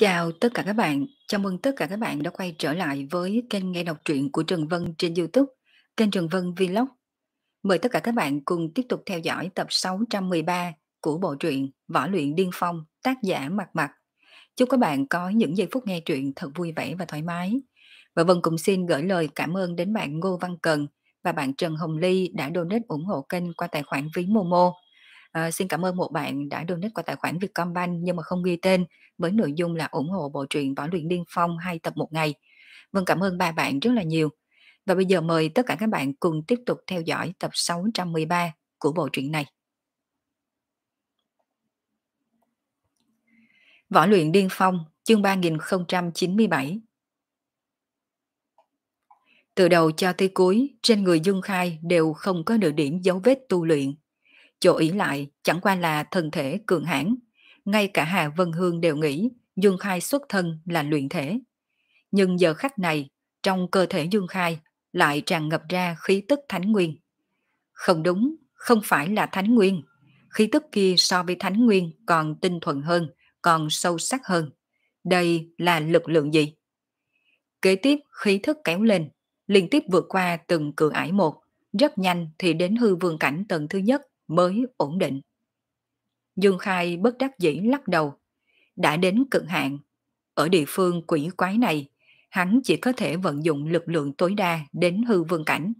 Chào tất cả các bạn, chào mừng tất cả các bạn đã quay trở lại với kênh nghe đọc truyện của Trần Vân trên YouTube, kênh Trần Vân Vlog. Mời tất cả các bạn cùng tiếp tục theo dõi tập 613 của bộ truyện Võ luyện điên phong, tác giả Mặt Mặt. Chúc các bạn có những giây phút nghe truyện thật vui vẻ và thoải mái. Và Vân cũng xin gửi lời cảm ơn đến bạn Ngô Văn Cần và bạn Trần Hồng Ly đã donate ủng hộ kênh qua tài khoản ví Momo. À, xin cảm ơn một bạn đã donate qua tài khoản Vietcombank nhưng mà không ghi tên với nội dung là ủng hộ bộ truyện Võ luyện điên phong hai tập một ngày. Vâng cảm ơn ba bạn rất là nhiều. Và bây giờ mời tất cả các bạn cùng tiếp tục theo dõi tập 613 của bộ truyện này. Võ luyện điên phong, chương 3097 Từ đầu cho tới cuối, trên người Dương Khai đều không có nửa điểm dấu vết tu luyện. Chỗ ý lại chẳng qua là thân thể cường hãn. Ngay cả Hà Vân Hương đều nghĩ Dương Khai xuất thân là luyện thể. Nhưng giờ khắc này, trong cơ thể Dương Khai lại tràn ngập ra khí tức thánh nguyên. Không đúng, không phải là thánh nguyên. Khí tức kia so với thánh nguyên còn tinh thuần hơn, còn sâu sắc hơn. Đây là lực lượng gì? Kế tiếp khí thức kéo lên, liên tiếp vượt qua từng cửa ải một, rất nhanh thì đến hư vương cảnh tầng thứ nhất mới ổn định. Dương Khai bất đắc dĩ lắc đầu. Đã đến cực hạn. Ở địa phương quỷ quái này, hắn chỉ có thể vận dụng lực lượng tối đa đến hư vương cảnh.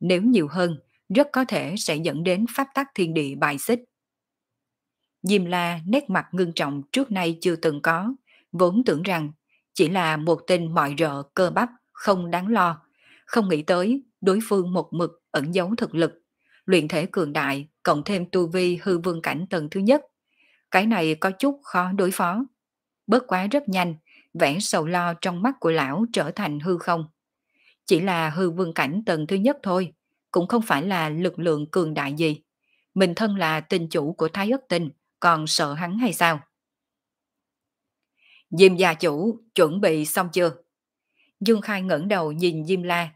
Nếu nhiều hơn, rất có thể sẽ dẫn đến pháp tắc thiên địa bài xích. Diêm La nét mặt ngưng trọng trước nay chưa từng có, vốn tưởng rằng chỉ là một tên mọi rợ cơ bắp không đáng lo, không nghĩ tới đối phương một mực ẩn giấu thực lực, luyện thể cường đại cộng thêm tu vi hư vương cảnh tầng thứ nhất. Cái này có chút khó đối phó. Bớt quá rất nhanh, vẻ sầu lo trong mắt của lão trở thành hư không. Chỉ là hư vương cảnh tầng thứ nhất thôi, cũng không phải là lực lượng cường đại gì. Mình thân là tình chủ của Thái Ất Tinh, còn sợ hắn hay sao? Diêm gia chủ, chuẩn bị xong chưa? Dương Khai ngẩng đầu nhìn Diêm La.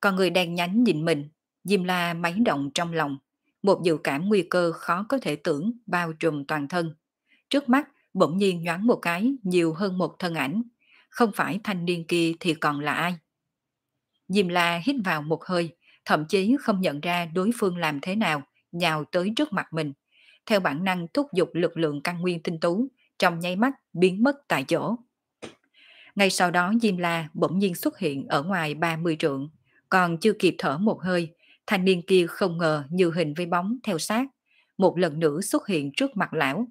Còn người đang nhánh nhìn mình, Diêm La máy động trong lòng. Một dự cảm nguy cơ khó có thể tưởng bao trùm toàn thân. Trước mắt bỗng nhiên nhoáng một cái nhiều hơn một thân ảnh. Không phải thanh niên kia thì còn là ai? Diêm La hít vào một hơi, thậm chí không nhận ra đối phương làm thế nào, nhào tới trước mặt mình. Theo bản năng thúc giục lực lượng căn nguyên tinh tú, trong nháy mắt biến mất tại chỗ. Ngay sau đó Diêm La bỗng nhiên xuất hiện ở ngoài 30 trượng, còn chưa kịp thở một hơi, thanh niên kia không ngờ như hình với bóng theo sát, một lần nữa xuất hiện trước mặt lão.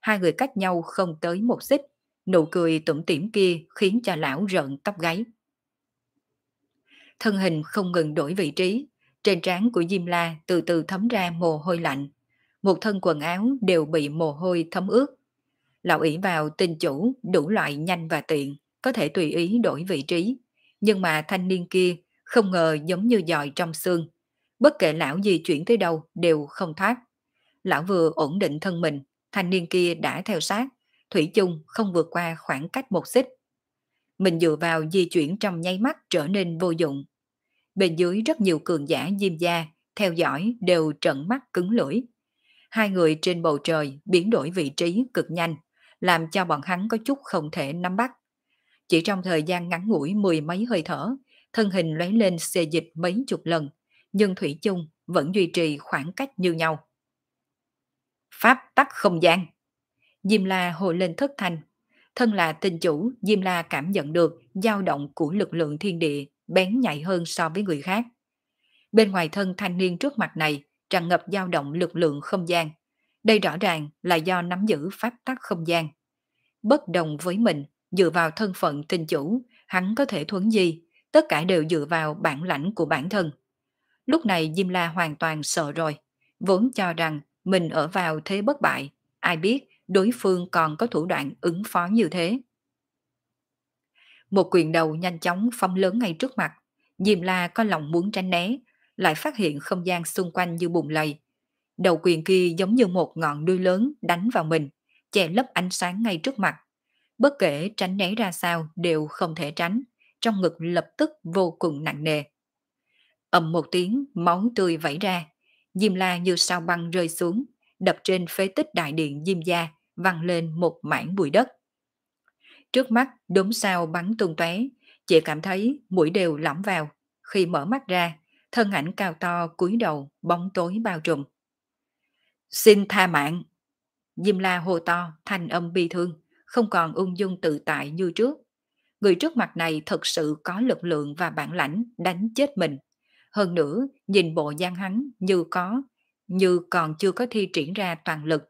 Hai người cách nhau không tới một xích, nụ cười tủm tỉm kia khiến cho lão rợn tóc gáy. Thân hình không ngừng đổi vị trí, trên trán của Diêm La từ từ thấm ra mồ hôi lạnh. Một thân quần áo đều bị mồ hôi thấm ướt. Lão ỷ vào tình chủ đủ loại nhanh và tiện, có thể tùy ý đổi vị trí. Nhưng mà thanh niên kia không ngờ giống như dòi trong xương. Bất kể lão di chuyển tới đâu đều không thoát. Lão vừa ổn định thân mình, thanh niên kia đã theo sát, Thủy chung không vượt qua khoảng cách một xích. Mình dựa vào di chuyển trong nháy mắt trở nên vô dụng. Bên dưới rất nhiều cường giả diêm gia, theo dõi đều trận mắt cứng lưỡi. Hai người trên bầu trời biến đổi vị trí cực nhanh, làm cho bọn hắn có chút không thể nắm bắt. Chỉ trong thời gian ngắn ngủi mười mấy hơi thở, thân hình lóe lên xê dịch mấy chục lần, nhưng Thủy chung vẫn duy trì khoảng cách như nhau. Pháp tắc không gian Diêm La hồi lên thất thanh. Thân là tinh chủ, Diêm La cảm nhận được dao động của lực lượng thiên địa bén nhạy hơn so với người khác. Bên ngoài thân thanh niên trước mặt này tràn ngập dao động lực lượng không gian. Đây rõ ràng là do nắm giữ pháp tắc không gian. Bất đồng với mình, dựa vào thân phận tinh chủ, hắn có thể thuấn di, tất cả đều dựa vào bản lãnh của bản thân. Lúc này Diêm La hoàn toàn sợ rồi, vốn cho rằng mình ở vào thế bất bại, ai biết đối phương còn có thủ đoạn ứng phó như thế. Một quyền đầu nhanh chóng phong lớn ngay trước mặt, Diêm La có lòng muốn tránh né, lại phát hiện không gian xung quanh như bùng lầy. Đầu quyền kia giống như một ngọn đuôi lớn đánh vào mình, che lấp ánh sáng ngay trước mặt. Bất kể tránh né ra sao đều không thể tránh, trong ngực lập tức vô cùng nặng nề ầm một tiếng, máu tươi vẩy ra, Diêm La như sao băng rơi xuống, đập trên phế tích đại điện Diêm Gia, văng lên một mảng bụi đất. Trước mắt đốm sao bắn tung tóe, chị cảm thấy mũi đều lõm vào. Khi mở mắt ra, thân ảnh cao to cúi đầu, bóng tối bao trùm. Xin tha mạng! Diêm la hô to, thanh âm bi thương, không còn ung dung tự tại như trước. Người trước mặt này thật sự có lực lượng và bản lãnh đánh chết mình. Hơn nữa, nhìn bộ gian hắn như có, như còn chưa có thi triển ra toàn lực.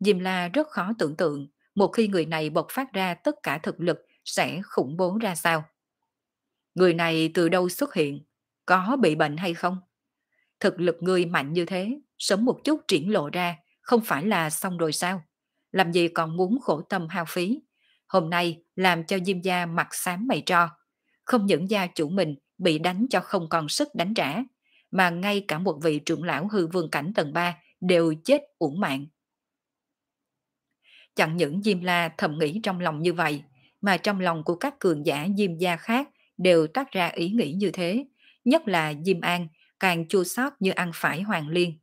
Diêm la rất khó tưởng tượng, một khi người này bộc phát ra tất cả thực lực sẽ khủng bố ra sao. Người này từ đâu xuất hiện? Có bị bệnh hay không? Thực lực người mạnh như thế, sớm một chút triển lộ ra, không phải là xong rồi sao? Làm gì còn muốn khổ tâm hao phí? Hôm nay làm cho Diêm gia mặt xám mày tro. Không những gia chủ mình bị đánh cho không còn sức đánh trả, mà ngay cả một vị trưởng lão hư vương cảnh tầng 3 đều chết uổng mạng. Chẳng những Diêm La thầm nghĩ trong lòng như vậy, mà trong lòng của các cường giả Diêm gia khác đều toát ra ý nghĩ như thế, nhất là Diêm An càng chua xót như ăn phải Hoàng Liên.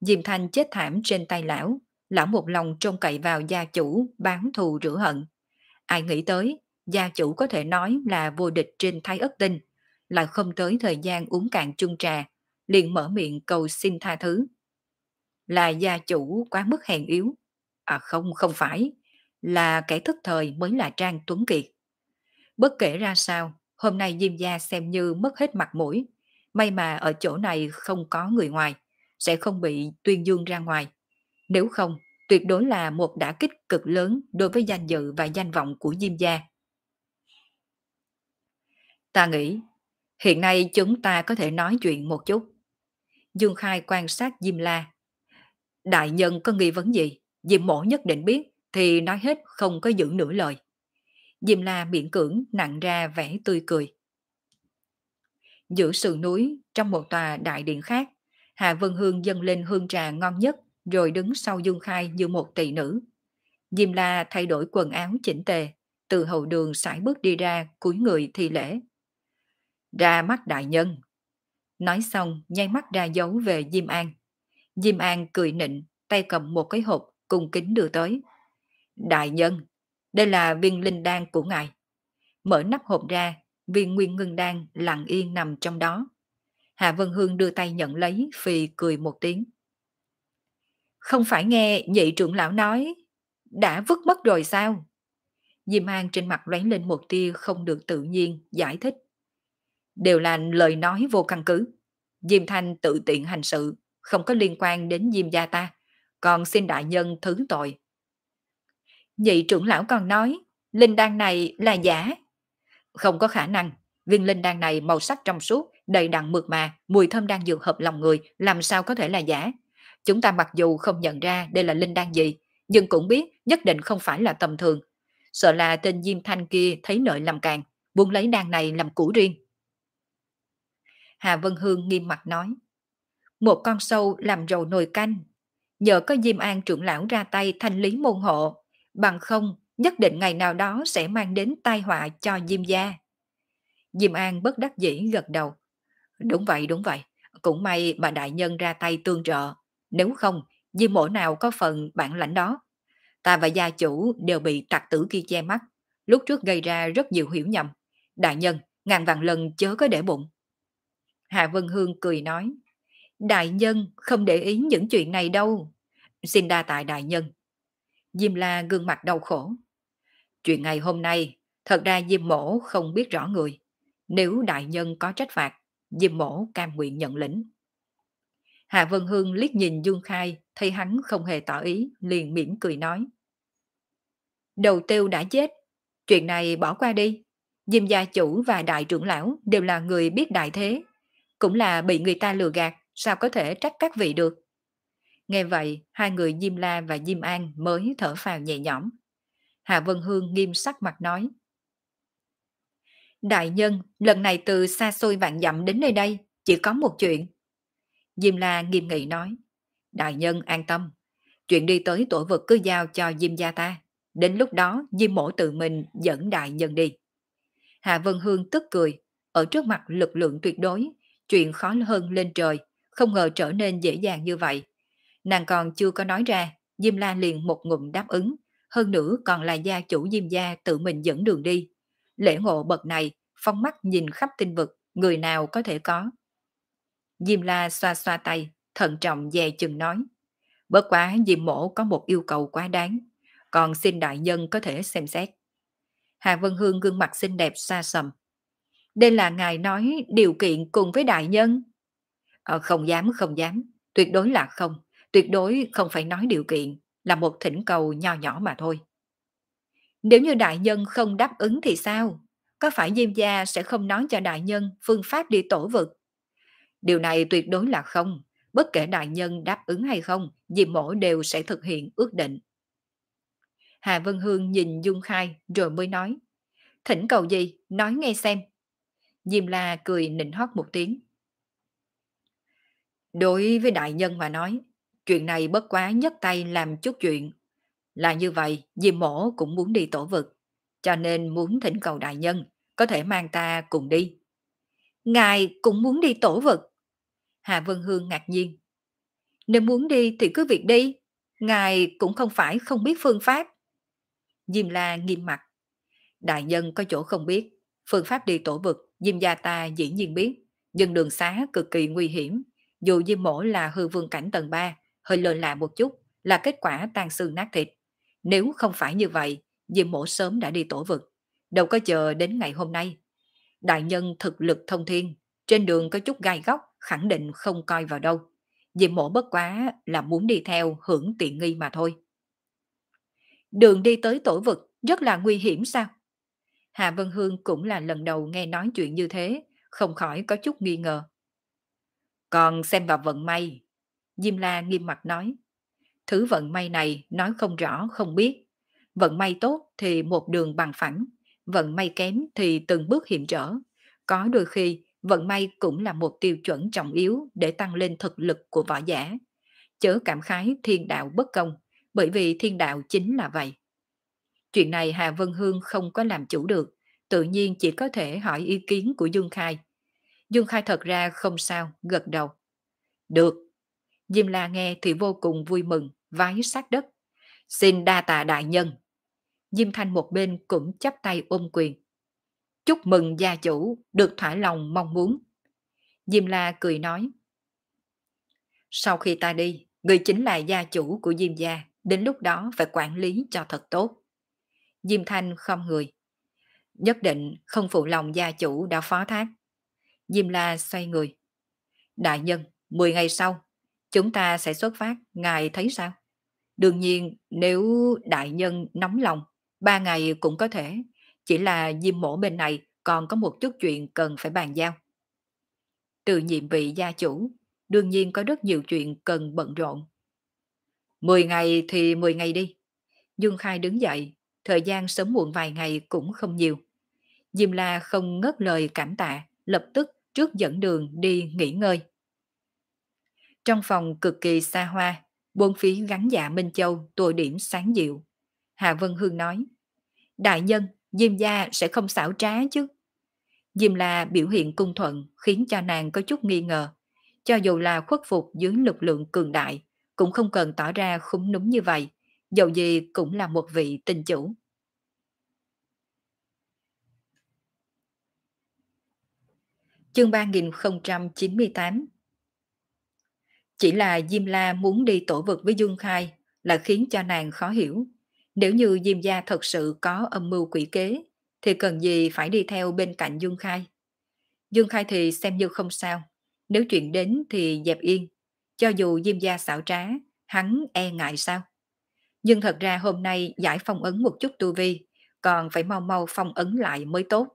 Diêm Thanh chết thảm trên tay lão, lão một lòng trông cậy vào gia chủ bán thù rửa hận. Ai nghĩ tới, gia chủ có thể nói là vô địch trên thái ất tinh, là không tới thời gian uống cạn chung trà, liền mở miệng cầu xin tha thứ. Là gia chủ quá mức hèn yếu. À không, không phải, là kẻ thức thời mới là Trang Tuấn Kiệt. Bất kể ra sao, hôm nay Diêm Gia xem như mất hết mặt mũi. May mà ở chỗ này không có người ngoài, sẽ không bị tuyên dương ra ngoài. Nếu không, tuyệt đối là một đả kích cực lớn đối với danh dự và danh vọng của Diêm Gia. Ta nghĩ, hiện nay chúng ta có thể nói chuyện một chút. Dương Khai quan sát Diêm La. Đại nhân có nghi vấn gì? Diêm mổ nhất định biết, thì nói hết không có giữ nửa lời. Diêm La miễn cưỡng nặng ra vẻ tươi cười. Giữa sườn núi, trong một tòa đại điện khác, Hạ Vân Hương dâng lên hương trà ngon nhất, rồi đứng sau Dương Khai như một tỷ nữ. Diêm La thay đổi quần áo chỉnh tề, từ hậu đường sải bước đi ra, cúi người thi lễ. Ra mắt đại nhân. Nói xong, nháy mắt ra dấu về Diêm An. Diêm An cười nịnh, tay cầm một cái hộp, cùng kính đưa tới. Đại nhân, đây là viên linh đan của ngài. Mở nắp hộp ra, viên nguyên ngưng đan lặng yên nằm trong đó. Hạ Vân Hương đưa tay nhận lấy, phì cười một tiếng. Không phải nghe nhị trưởng lão nói, đã vứt mất rồi sao? Diêm An trên mặt lóe lên một tia không được tự nhiên, giải thích. Đều là lời nói vô căn cứ. Diêm Thanh tự tiện hành sự, không có liên quan đến Diêm gia ta, còn xin đại nhân thứ tội. Nhị trưởng lão còn nói, linh đan này là giả. Không có khả năng, viên linh đan này màu sắc trong suốt, đầy đặn mượt mà, mùi thơm đang dược hợp lòng người, làm sao có thể là giả. Chúng ta mặc dù không nhận ra đây là linh đan gì, nhưng cũng biết nhất định không phải là tầm thường. Sợ là tên Diêm Thanh kia thấy lợi làm càng, muốn lấy đan này làm củ riêng. Hà Vân Hương nghiêm mặt nói, một con sâu làm rầu nồi canh, nhờ có Diêm An trưởng lão ra tay thanh lý môn hộ, bằng không nhất định ngày nào đó sẽ mang đến tai họa cho Diêm gia. Diêm An bất đắc dĩ gật đầu. Đúng vậy, đúng vậy. Cũng may bà đại nhân ra tay tương trợ. Nếu không, Diêm mổ nào có phần bản lãnh đó. Ta và gia chủ đều bị tặc tử kia che mắt. Lúc trước gây ra rất nhiều hiểu nhầm. Đại nhân, ngàn vạn lần chớ có để bụng. Hạ Vân Hương cười nói. Đại nhân không để ý những chuyện này đâu. Xin đa tại đại nhân. Diêm la gương mặt đau khổ. Chuyện ngày hôm nay, thật ra Diêm mổ không biết rõ người. Nếu đại nhân có trách phạt, Diêm mổ cam nguyện nhận lĩnh. Hạ Vân Hương liếc nhìn Dương Khai, thấy hắn không hề tỏ ý, liền mỉm cười nói. Đầu tiêu đã chết, chuyện này bỏ qua đi. Diêm gia chủ và đại trưởng lão đều là người biết đại thế, cũng là bị người ta lừa gạt, sao có thể trách các vị được. Nghe vậy, hai người Diêm La và Diêm An mới thở phào nhẹ nhõm. Hạ Vân Hương nghiêm sắc mặt nói. Đại nhân, lần này từ xa xôi vạn dặm đến nơi đây, chỉ có một chuyện. Diêm La nghiêm nghị nói. Đại nhân an tâm, chuyện đi tới tổ vực cứ giao cho Diêm gia ta. Đến lúc đó Diêm mổ tự mình dẫn đại nhân đi. Hạ Vân Hương tức cười, ở trước mặt lực lượng tuyệt đối, chuyện khó hơn lên trời, không ngờ trở nên dễ dàng như vậy. Nàng còn chưa có nói ra, Diêm La liền một ngụm đáp ứng, hơn nữa còn là gia chủ Diêm gia tự mình dẫn đường đi. Lễ ngộ bậc này, phong mắt nhìn khắp tinh vực, người nào có thể có. Diêm la xoa xoa tay, thận trọng dè chừng nói. Bất quá Diêm mổ có một yêu cầu quá đáng, còn xin đại nhân có thể xem xét. Hà Vân Hương gương mặt xinh đẹp xa sầm. Đây là ngài nói điều kiện cùng với đại nhân. Ờ, không dám, không dám, tuyệt đối là không, tuyệt đối không phải nói điều kiện, là một thỉnh cầu nho nhỏ mà thôi. Nếu như đại nhân không đáp ứng thì sao? Có phải Diêm gia sẽ không nói cho đại nhân phương pháp đi tổ vực? Điều này tuyệt đối là không. Bất kể đại nhân đáp ứng hay không, Diêm mổ đều sẽ thực hiện ước định. Hà Vân Hương nhìn Dung Khai rồi mới nói. Thỉnh cầu gì? Nói nghe xem. Diêm La cười nịnh hót một tiếng. Đối với đại nhân mà nói, chuyện này bất quá nhất tay làm chút chuyện. Là như vậy, Diêm Mổ cũng muốn đi tổ vực, cho nên muốn thỉnh cầu đại nhân, có thể mang ta cùng đi. Ngài cũng muốn đi tổ vực. Hà Vân Hương ngạc nhiên. Nếu muốn đi thì cứ việc đi, ngài cũng không phải không biết phương pháp. Diêm La nghiêm mặt. Đại nhân có chỗ không biết, phương pháp đi tổ vực, Diêm gia ta dĩ nhiên biết, nhưng đường xá cực kỳ nguy hiểm. Dù Diêm mổ là hư vương cảnh tầng 3, hơi lơ là một chút, là kết quả tan xương nát thịt. Nếu không phải như vậy, Diêm mổ sớm đã đi tổ vực, đâu có chờ đến ngày hôm nay. Đại nhân thực lực thông thiên, trên đường có chút gai góc, khẳng định không coi vào đâu. Diêm mổ bất quá là muốn đi theo hưởng tiện nghi mà thôi. Đường đi tới tổ vực rất là nguy hiểm sao? Hạ Vân Hương cũng là lần đầu nghe nói chuyện như thế, không khỏi có chút nghi ngờ. Còn xem vào vận may. Diêm La nghiêm mặt nói. Thứ vận may này nói không rõ không biết. Vận may tốt thì một đường bằng phẳng, vận may kém thì từng bước hiểm trở. Có đôi khi vận may cũng là một tiêu chuẩn trọng yếu để tăng lên thực lực của võ giả. Chớ cảm khái thiên đạo bất công, bởi vì thiên đạo chính là vậy. Chuyện này Hà Vân Hương không có làm chủ được, tự nhiên chỉ có thể hỏi ý kiến của Dương Khai. Dương Khai thật ra không sao, gật đầu. Được. Diêm La nghe thì vô cùng vui mừng, vái sát đất. Xin đa tạ đại nhân. Diêm Thanh một bên cũng chắp tay ôm quyền. Chúc mừng gia chủ, được thỏa lòng mong muốn. Diêm La cười nói. Sau khi ta đi, người chính là gia chủ của Diêm gia, đến lúc đó phải quản lý cho thật tốt. Diêm Thanh không người. Nhất định không phụ lòng gia chủ đã phó thác. Diêm La xoay người. Đại nhân, 10 ngày sau, chúng ta sẽ xuất phát, ngài thấy sao? Đương nhiên, nếu đại nhân nóng lòng, ba ngày cũng có thể, chỉ là diêm mổ bên này còn có một chút chuyện cần phải bàn giao. Từ nhiệm vị gia chủ, đương nhiên có rất nhiều chuyện cần bận rộn. Mười ngày thì mười ngày đi. Dương Khai đứng dậy, thời gian sớm muộn vài ngày cũng không nhiều. Diêm La không ngớt lời cảm tạ, lập tức trước dẫn đường đi nghỉ ngơi. Trong phòng cực kỳ xa hoa, bốn phí gắn dạ Minh Châu tô điểm sáng dịu. Hà Vân Hương nói, Đại nhân, Diêm gia sẽ không xảo trá chứ. Diêm La biểu hiện cung thuận khiến cho nàng có chút nghi ngờ. Cho dù là khuất phục dưới lực lượng cường đại, cũng không cần tỏ ra khúng núm như vậy, dầu gì cũng là một vị tình chủ. Chương 3098 Chỉ là Diêm La muốn đi tổ vực với Dương Khai là khiến cho nàng khó hiểu. Nếu như Diêm Gia thật sự có âm mưu quỷ kế, thì cần gì phải đi theo bên cạnh Dương Khai. Dương Khai thì xem như không sao, nếu chuyện đến thì dẹp yên, cho dù Diêm Gia xảo trá, hắn e ngại sao. Nhưng thật ra hôm nay giải phong ấn một chút tu vi, còn phải mau mau phong ấn lại mới tốt.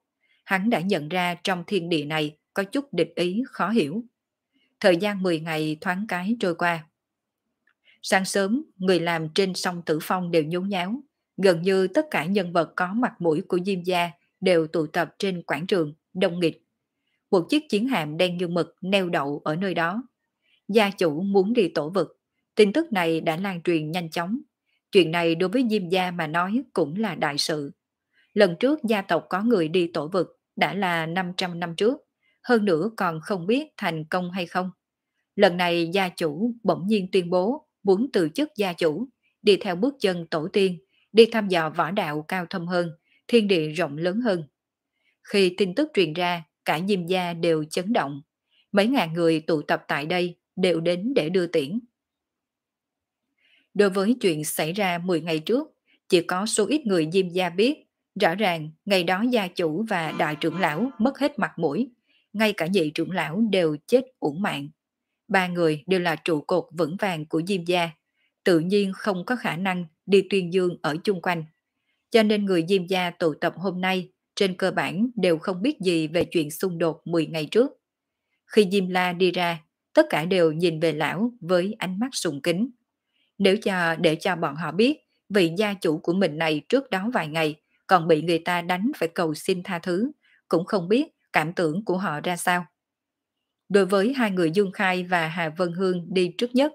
Hắn đã nhận ra trong thiên địa này có chút địch ý khó hiểu. Thời gian 10 ngày thoáng cái trôi qua. Sáng sớm, người làm trên sông Tử Phong đều nhốn nháo. Gần như tất cả nhân vật có mặt mũi của Diêm Gia đều tụ tập trên quảng trường, đông nghịch. Một chiếc chiến hạm đen như mực neo đậu ở nơi đó. Gia chủ muốn đi tổ vực. Tin tức này đã lan truyền nhanh chóng. Chuyện này đối với Diêm Gia mà nói cũng là đại sự. Lần trước gia tộc có người đi tổ vực đã là 500 năm trước hơn nữa còn không biết thành công hay không. Lần này gia chủ bỗng nhiên tuyên bố muốn từ chức gia chủ, đi theo bước chân tổ tiên, đi thăm dò võ đạo cao thâm hơn, thiên địa rộng lớn hơn. Khi tin tức truyền ra, cả Diêm gia đều chấn động. Mấy ngàn người tụ tập tại đây đều đến để đưa tiễn. Đối với chuyện xảy ra 10 ngày trước, chỉ có số ít người Diêm gia biết. Rõ ràng, ngày đó gia chủ và đại trưởng lão mất hết mặt mũi. Ngay cả nhị trưởng lão đều chết uổng mạng. Ba người đều là trụ cột vững vàng của Diêm gia. Tự nhiên không có khả năng đi tuyên dương ở chung quanh. Cho nên người Diêm gia tụ tập hôm nay trên cơ bản đều không biết gì về chuyện xung đột 10 ngày trước. Khi Diêm La đi ra, tất cả đều nhìn về lão với ánh mắt sùng kính. Nếu cho để cho bọn họ biết vị gia chủ của mình này trước đó vài ngày còn bị người ta đánh phải cầu xin tha thứ, cũng không biết cảm tưởng của họ ra sao. Đối với hai người Dương Khai và Hà Vân Hương đi trước nhất,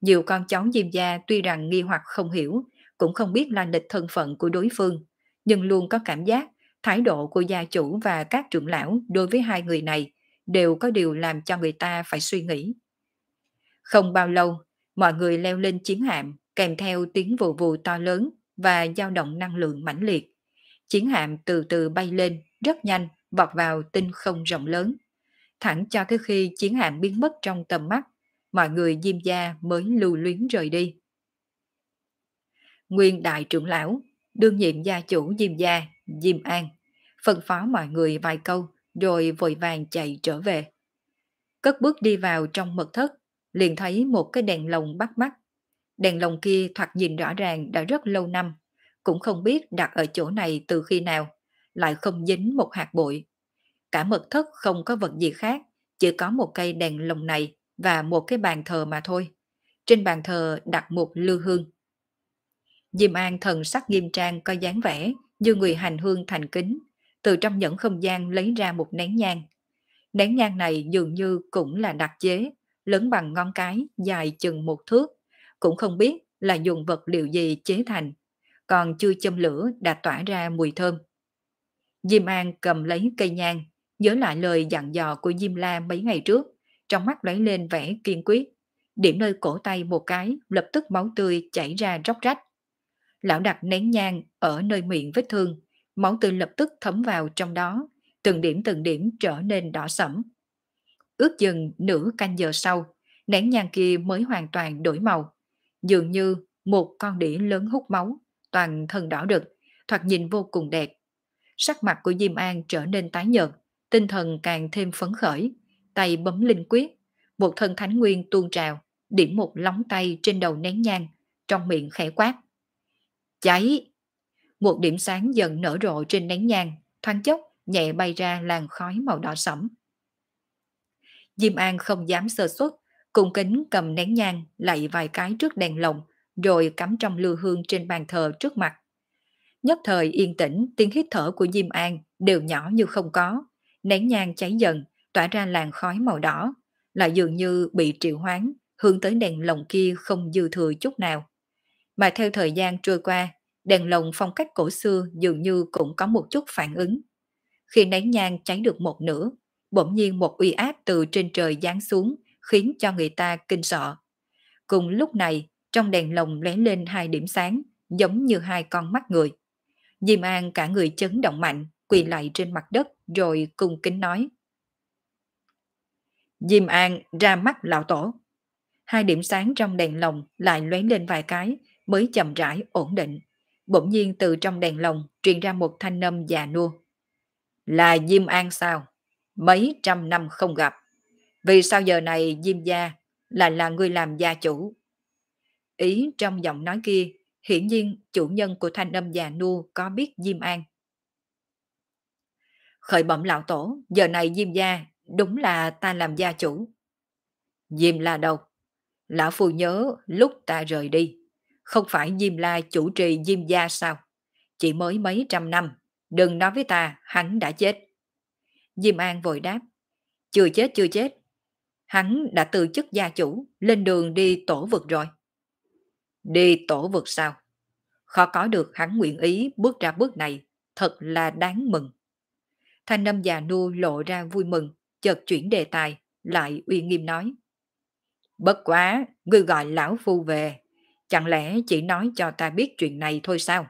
nhiều con cháu Diêm Gia tuy rằng nghi hoặc không hiểu, cũng không biết là lịch thân phận của đối phương, nhưng luôn có cảm giác thái độ của gia chủ và các trưởng lão đối với hai người này đều có điều làm cho người ta phải suy nghĩ. Không bao lâu, mọi người leo lên chiến hạm, kèm theo tiếng vù vù to lớn và dao động năng lượng mãnh liệt. Chiến hạm từ từ bay lên, rất nhanh, vọt vào tinh không rộng lớn. Thẳng cho tới khi chiến hạm biến mất trong tầm mắt, mọi người diêm gia mới lưu luyến rời đi. Nguyên đại trưởng lão, đương nhiệm gia chủ diêm gia, diêm an, phân phó mọi người vài câu rồi vội vàng chạy trở về. Cất bước đi vào trong mật thất, liền thấy một cái đèn lồng bắt mắt. Đèn lồng kia thoạt nhìn rõ ràng đã rất lâu năm, cũng không biết đặt ở chỗ này từ khi nào, lại không dính một hạt bụi. Cả mật thất không có vật gì khác, chỉ có một cây đèn lồng này và một cái bàn thờ mà thôi. Trên bàn thờ đặt một lư hương. Diêm An thần sắc nghiêm trang có dáng vẻ như người hành hương thành kính, từ trong những không gian lấy ra một nén nhang. Nén nhang này dường như cũng là đặc chế, lớn bằng ngón cái, dài chừng một thước, cũng không biết là dùng vật liệu gì chế thành, còn chưa châm lửa đã tỏa ra mùi thơm. Diêm An cầm lấy cây nhang, nhớ lại lời dặn dò của Diêm La mấy ngày trước, trong mắt lấy lên vẻ kiên quyết. Điểm nơi cổ tay một cái, lập tức máu tươi chảy ra róc rách. Lão đặt nén nhang ở nơi miệng vết thương, máu tươi lập tức thấm vào trong đó, từng điểm từng điểm trở nên đỏ sẫm. Ước chừng nửa canh giờ sau, nén nhang kia mới hoàn toàn đổi màu. Dường như một con đĩa lớn hút máu, toàn thân đỏ đực, thoạt nhìn vô cùng đẹp. Sắc mặt của Diêm An trở nên tái nhợt, tinh thần càng thêm phấn khởi, tay bấm linh quyết, một thân thánh nguyên tuôn trào, điểm một lóng tay trên đầu nén nhang, trong miệng khẽ quát. Cháy! Một điểm sáng dần nở rộ trên nén nhang, thoáng chốc nhẹ bay ra làn khói màu đỏ sẫm. Diêm An không dám sơ xuất, cung kính cầm nén nhang lạy vài cái trước đèn lồng, rồi cắm trong lư hương trên bàn thờ trước mặt. Nhất thời yên tĩnh, tiếng hít thở của Diêm An đều nhỏ như không có. Nén nhang cháy dần, tỏa ra làn khói màu đỏ, lại dường như bị triệu hoán, hướng tới đèn lồng kia không dư thừa chút nào. Mà theo thời gian trôi qua, đèn lồng phong cách cổ xưa dường như cũng có một chút phản ứng. Khi nén nhang cháy được một nửa, bỗng nhiên một uy áp từ trên trời giáng xuống, khiến cho người ta kinh sợ. Cùng lúc này, trong đèn lồng lóe lên hai điểm sáng, giống như hai con mắt người. Diêm An cả người chấn động mạnh, quỳ lại trên mặt đất rồi cung kính nói. Diêm An ra mắt lão tổ. Hai điểm sáng trong đèn lồng lại lóe lên vài cái mới chậm rãi ổn định. Bỗng nhiên từ trong đèn lồng truyền ra một thanh âm già nua. Là Diêm An sao? Mấy trăm năm không gặp. Vì sao giờ này Diêm gia là là người làm gia chủ? Ý trong giọng nói kia, hiển nhiên chủ nhân của thanh âm già nu có biết Diêm An. Khởi bẩm lão tổ, giờ này Diêm gia đúng là ta làm gia chủ. Diêm là đâu? Lão phu nhớ lúc ta rời đi, không phải Diêm La chủ trì Diêm gia sao? Chỉ mới mấy trăm năm, đừng nói với ta hắn đã chết. Diêm An vội đáp, chưa chết chưa chết. Hắn đã từ chức gia chủ, lên đường đi tổ vực rồi. Đi tổ vực sao? Khó có được hắn nguyện ý bước ra bước này, thật là đáng mừng. Thanh năm già nu lộ ra vui mừng, chợt chuyển đề tài, lại uy nghiêm nói. Bất quá, ngươi gọi lão phu về, chẳng lẽ chỉ nói cho ta biết chuyện này thôi sao?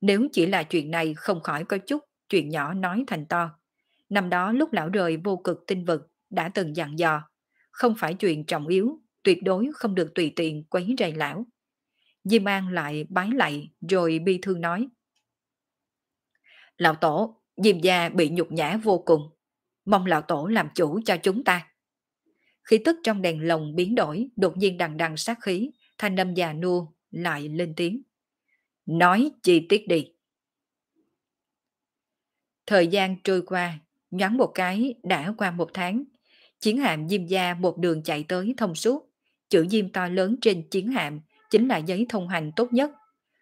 Nếu chỉ là chuyện này không khỏi có chút chuyện nhỏ nói thành to. Năm đó lúc lão rời vô cực tinh vực đã từng dặn dò, không phải chuyện trọng yếu, tuyệt đối không được tùy tiện quấy rầy lão. Diêm An lại bái lạy rồi bi thương nói. Lão Tổ, Diêm gia bị nhục nhã vô cùng. Mong Lão Tổ làm chủ cho chúng ta. Khí tức trong đèn lồng biến đổi, đột nhiên đằng đằng sát khí, thanh âm già nua lại lên tiếng. Nói chi tiết đi. Thời gian trôi qua, nhoáng một cái đã qua một tháng. Chiến hạm Diêm Gia một đường chạy tới thông suốt. Chữ Diêm to lớn trên chiến hạm chính là giấy thông hành tốt nhất.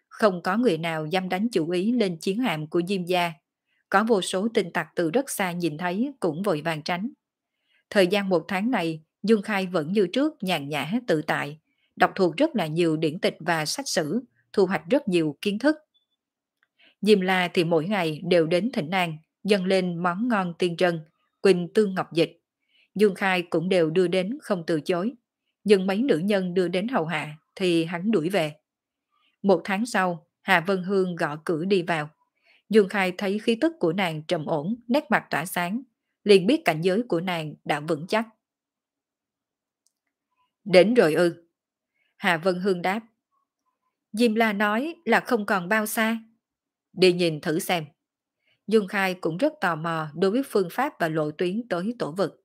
Không có người nào dám đánh chủ ý lên chiến hạm của Diêm Gia. Có vô số tinh tặc từ rất xa nhìn thấy cũng vội vàng tránh. Thời gian một tháng này, Dương Khai vẫn như trước nhàn nhã tự tại, đọc thuộc rất là nhiều điển tịch và sách sử, thu hoạch rất nhiều kiến thức. Diêm La thì mỗi ngày đều đến thỉnh an, dâng lên món ngon tiên trần quỳnh tương ngọc dịch. Dương Khai cũng đều đưa đến không từ chối, nhưng mấy nữ nhân đưa đến hầu hạ thì hắn đuổi về. Một tháng sau, Hà Vân Hương gõ cửa đi vào. Dương Khai thấy khí tức của nàng trầm ổn, nét mặt tỏa sáng, liền biết cảnh giới của nàng đã vững chắc. Đến rồi ư. Hà Vân Hương đáp. Diêm La nói là không còn bao xa. Đi nhìn thử xem. Dung Khai cũng rất tò mò đối với phương pháp và lộ tuyến tới tổ vực.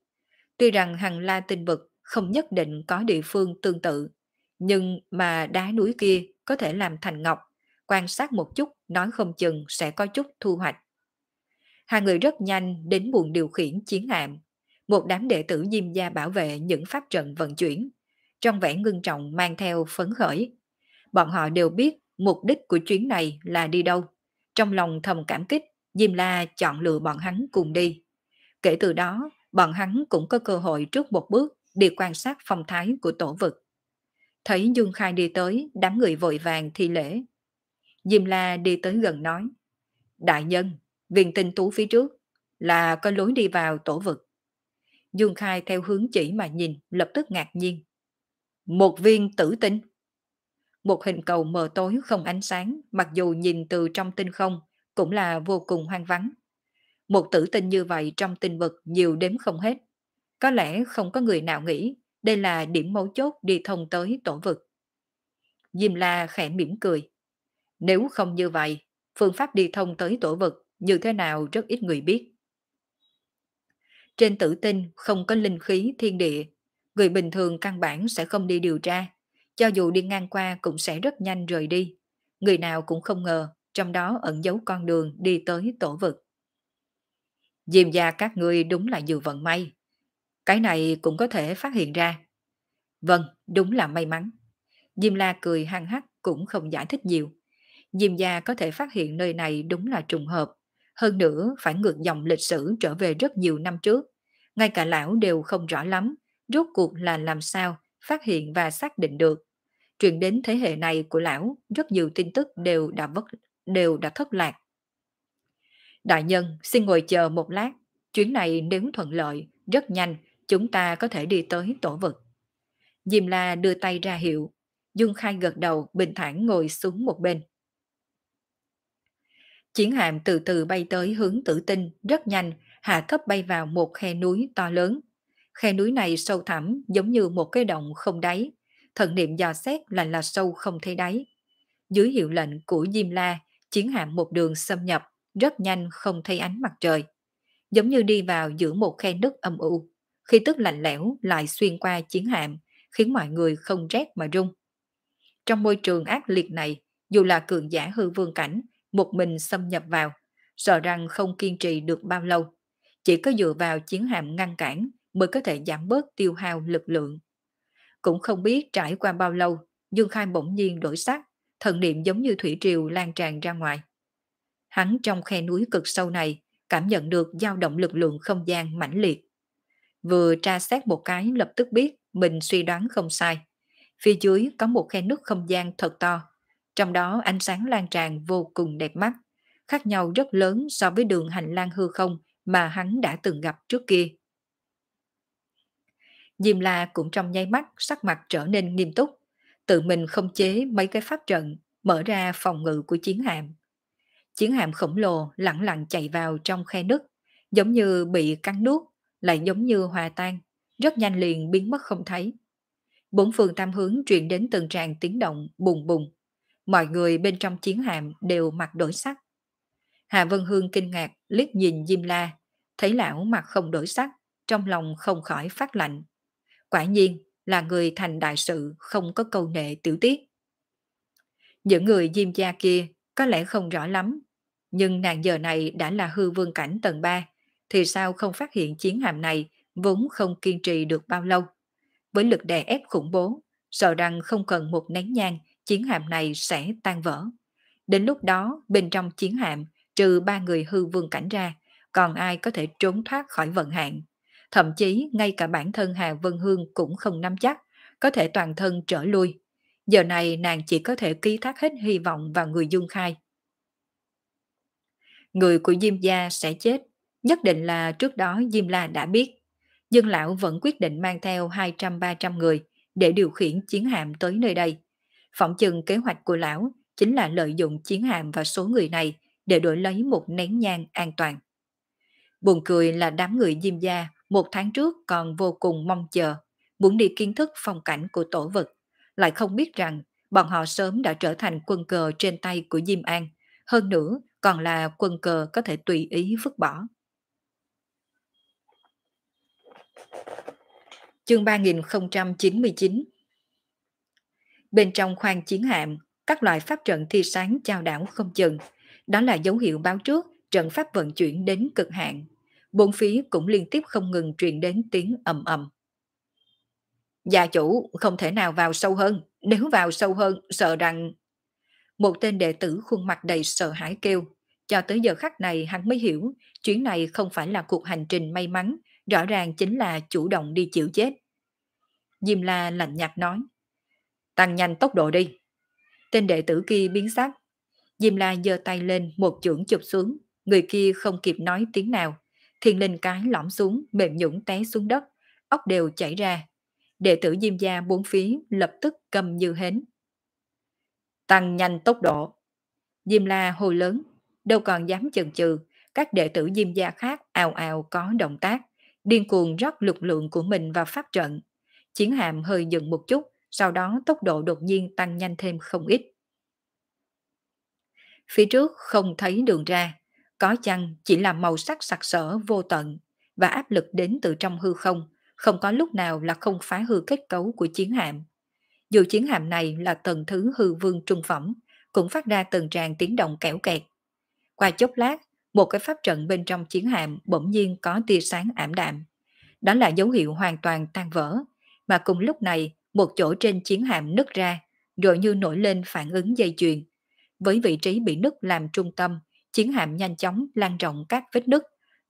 Tuy rằng hằng la tinh vực không nhất định có địa phương tương tự, nhưng mà đá núi kia có thể làm thành ngọc, quan sát một chút nói không chừng sẽ có chút thu hoạch. Hai người rất nhanh đến buồng điều khiển chiến hạm. Một đám đệ tử Diêm Gia bảo vệ những pháp trận vận chuyển, trong vẻ ngưng trọng mang theo phấn khởi. Bọn họ đều biết mục đích của chuyến này là đi đâu. Trong lòng thầm cảm kích, Diêm La chọn lựa bọn hắn cùng đi. Kể từ đó, bọn hắn cũng có cơ hội trước một bước đi quan sát phong thái của tổ vực. Thấy Dương Khai đi tới, đám người vội vàng thi lễ. Diêm La đi tới gần nói, Đại nhân, viên tinh tú phía trước, là có lối đi vào tổ vực. Dương Khai theo hướng chỉ mà nhìn, lập tức ngạc nhiên. Một viên tử tinh. Một hình cầu mờ tối không ánh sáng, mặc dù nhìn từ trong tinh không, cũng là vô cùng hoang vắng. Một tử tinh như vậy trong tinh vực nhiều đếm không hết. Có lẽ không có người nào nghĩ đây là điểm mấu chốt đi thông tới tổ vực. Diêm La khẽ mỉm cười. Nếu không như vậy, phương pháp đi thông tới tổ vực như thế nào rất ít người biết. Trên tử tinh không có linh khí thiên địa, người bình thường căn bản sẽ không đi điều tra, cho dù đi ngang qua cũng sẽ rất nhanh rời đi. Người nào cũng không ngờ trong đó ẩn giấu con đường đi tới tổ vực. Diêm gia các ngươi đúng là nhiều vận may. Cái này cũng có thể phát hiện ra. Vâng, đúng là may mắn. Diêm la cười hăng hắc cũng không giải thích nhiều. Diêm gia có thể phát hiện nơi này đúng là trùng hợp. Hơn nữa phải ngược dòng lịch sử trở về rất nhiều năm trước. Ngay cả lão đều không rõ lắm, rốt cuộc là làm sao phát hiện và xác định được. Truyền đến thế hệ này của lão, rất nhiều tin tức đều đã vất đều đã thất lạc. Đại nhân, xin ngồi chờ một lát. Chuyến này nếu thuận lợi, rất nhanh, chúng ta có thể đi tới tổ vực. Diêm La đưa tay ra hiệu. Dung Khai gật đầu, bình thản ngồi xuống một bên. Chiến hạm từ từ bay tới hướng tử tinh, rất nhanh, hạ thấp bay vào một khe núi to lớn. Khe núi này sâu thẳm giống như một cái động không đáy. Thần niệm dò xét là là sâu không thấy đáy. Dưới hiệu lệnh của Diêm La, chiến hạm một đường xâm nhập, rất nhanh không thấy ánh mặt trời. Giống như đi vào giữa một khe nứt âm u, khi tức lạnh lẽo lại xuyên qua chiến hạm, khiến mọi người không rét mà run. Trong môi trường ác liệt này, dù là cường giả hư vương cảnh, một mình xâm nhập vào, sợ rằng không kiên trì được bao lâu. Chỉ có dựa vào chiến hạm ngăn cản mới có thể giảm bớt tiêu hao lực lượng. Cũng không biết trải qua bao lâu, Dương Khai bỗng nhiên đổi sắc, thần niệm giống như thủy triều lan tràn ra ngoài. Hắn trong khe núi cực sâu này cảm nhận được dao động lực lượng không gian mãnh liệt. Vừa tra xét một cái lập tức biết mình suy đoán không sai. Phía dưới có một khe nứt không gian thật to, trong đó ánh sáng lan tràn vô cùng đẹp mắt, khác nhau rất lớn so với đường hành lang hư không mà hắn đã từng gặp trước kia. Diêm La cũng trong nháy mắt sắc mặt trở nên nghiêm túc, tự mình không chế mấy cái pháp trận, mở ra phòng ngự của chiến hạm. chiến hạm khổng lồ lặng lặng chạy vào trong khe nứt, giống như bị cắn nuốt, lại giống như hòa tan, rất nhanh liền biến mất không thấy. Bốn phương tam hướng truyền đến từng tràng tiếng động bùng bùng. Mọi người bên trong chiến hạm đều mặt đổi sắc. Hà Vân Hương kinh ngạc liếc nhìn Diêm La, thấy lão mặt không đổi sắc, trong lòng không khỏi phát lạnh. Quả nhiên là người thành đại sự không có câu nệ tiểu tiết. Những người Diêm gia kia có lẽ không rõ lắm, nhưng nàng giờ này đã là hư vương cảnh tầng 3, thì sao không phát hiện chiến hạm này vốn không kiên trì được bao lâu. Với lực đè ép khủng bố, sợ rằng không cần một nén nhang, chiến hạm này sẽ tan vỡ. Đến lúc đó, bên trong chiến hạm, trừ ba người hư vương cảnh ra, còn ai có thể trốn thoát khỏi vận hạn. Thậm chí ngay cả bản thân Hà Vân Hương cũng không nắm chắc, có thể toàn thân trở lui. Giờ này nàng chỉ có thể ký thác hết hy vọng vào người Dung Khai. Người của Diêm Gia sẽ chết, nhất định là trước đó Diêm La đã biết. Dương Lão vẫn quyết định mang theo 200-300 người để điều khiển chiến hạm tới nơi đây. Phỏng chừng kế hoạch của Lão chính là lợi dụng chiến hạm và số người này để đổi lấy một nén nhang an toàn. Buồn cười là đám người Diêm Gia một tháng trước còn vô cùng mong chờ, muốn đi kiến thức phong cảnh của tổ vực, lại không biết rằng bọn họ sớm đã trở thành quân cờ trên tay của Diêm An, hơn nữa còn là quân cờ có thể tùy ý vứt bỏ. Chương 3099 Bên trong khoang chiến hạm, các loại pháp trận thi sáng chao đảo không chừng. Đó là dấu hiệu báo trước trận pháp vận chuyển đến cực hạn. Bốn phía cũng liên tiếp không ngừng truyền đến tiếng ầm ầm. Gia chủ không thể nào vào sâu hơn, nếu vào sâu hơn sợ rằng... Một tên đệ tử khuôn mặt đầy sợ hãi kêu, cho tới giờ khắc này hắn mới hiểu, chuyến này không phải là cuộc hành trình may mắn, rõ ràng chính là chủ động đi chịu chết. Diêm La lạnh nhạt nói, tăng nhanh tốc độ đi. Tên đệ tử kia biến sắc. Diêm La giơ tay lên một chưởng chụp xuống, người kia không kịp nói tiếng nào. Thiên linh cái lõm xuống, mềm nhũng té xuống đất, ốc đều chảy ra. Đệ tử Diêm Gia bốn phía lập tức cầm như hến. Tăng nhanh tốc độ. Diêm La hồi lớn, đâu còn dám chần chừ, các đệ tử Diêm Gia khác ào ào có động tác, điên cuồng rót lực lượng của mình vào pháp trận. Chiến hạm hơi dừng một chút, sau đó tốc độ đột nhiên tăng nhanh thêm không ít. Phía trước không thấy đường ra, có chăng chỉ là màu sắc sặc sỡ vô tận và áp lực đến từ trong hư không, không có lúc nào là không phá hư kết cấu của chiến hạm. Dù chiến hạm này là tầng thứ hư vương trung phẩm, cũng phát ra từng tràng tiếng động kẽo kẹt. Qua chốc lát, một cái pháp trận bên trong chiến hạm bỗng nhiên có tia sáng ảm đạm. Đó là dấu hiệu hoàn toàn tan vỡ, mà cùng lúc này một chỗ trên chiến hạm nứt ra, rồi như nổi lên phản ứng dây chuyền. Với vị trí bị nứt làm trung tâm, chiến hạm nhanh chóng lan rộng các vết nứt,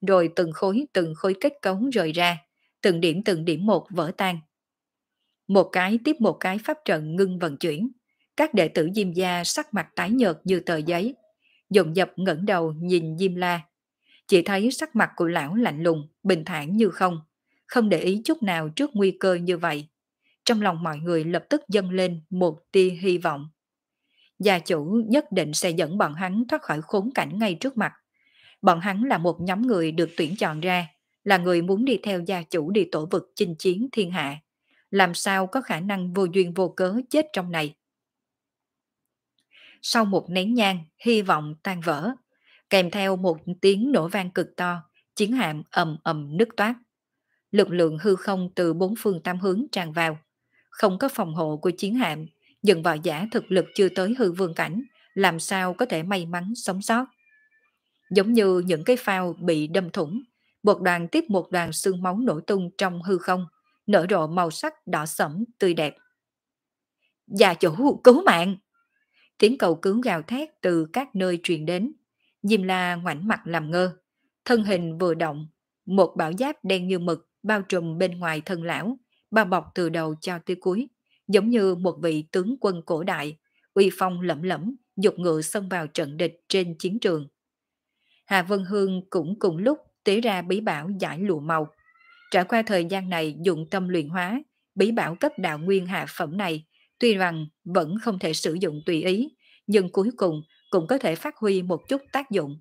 rồi từng khối từng khối kết cấu rời ra, từng điểm từng điểm một vỡ tan. Một cái tiếp một cái pháp trận ngưng vận chuyển, các đệ tử Diêm Gia sắc mặt tái nhợt như tờ giấy, dồn dập ngẩng đầu nhìn Diêm La. Chỉ thấy sắc mặt của lão lạnh lùng, bình thản như không, không để ý chút nào trước nguy cơ như vậy. Trong lòng mọi người lập tức dâng lên một tia hy vọng. Gia chủ nhất định sẽ dẫn bọn hắn thoát khỏi khốn cảnh ngay trước mặt. Bọn hắn là một nhóm người được tuyển chọn ra, là người muốn đi theo gia chủ đi tổ vực chinh chiến thiên hạ. Làm sao có khả năng vô duyên vô cớ chết trong này? Sau một nén nhang, hy vọng tan vỡ, kèm theo một tiếng nổ vang cực to, chiến hạm ầm ầm nứt toát. Lực lượng hư không từ bốn phương tam hướng tràn vào. Không có phòng hộ của chiến hạm, dừng võ giả thực lực chưa tới hư vương cảnh, làm sao có thể may mắn sống sót. Giống như những cái phao bị đâm thủng, một đoàn tiếp một đoàn xương máu nổ tung trong hư không, nở rộ màu sắc đỏ sẫm tươi đẹp. Gia chủ cứu mạng! Tiếng cầu cứu gào thét từ các nơi truyền đến. Diêm la ngoảnh mặt làm ngơ. Thân hình vừa động, một bảo giáp đen như mực bao trùm bên ngoài thân lão, bao bọc từ đầu cho tới cuối, giống như một vị tướng quân cổ đại, uy phong lẫm lẫm, dục ngựa xông vào trận địch trên chiến trường. Hà Vân Hương cũng cùng lúc tế ra bí bảo giải lụa màu. Trải qua thời gian này dụng tâm luyện hóa, bí bảo cấp đạo nguyên hạ phẩm này, tuy rằng vẫn không thể sử dụng tùy ý, nhưng cuối cùng cũng có thể phát huy một chút tác dụng.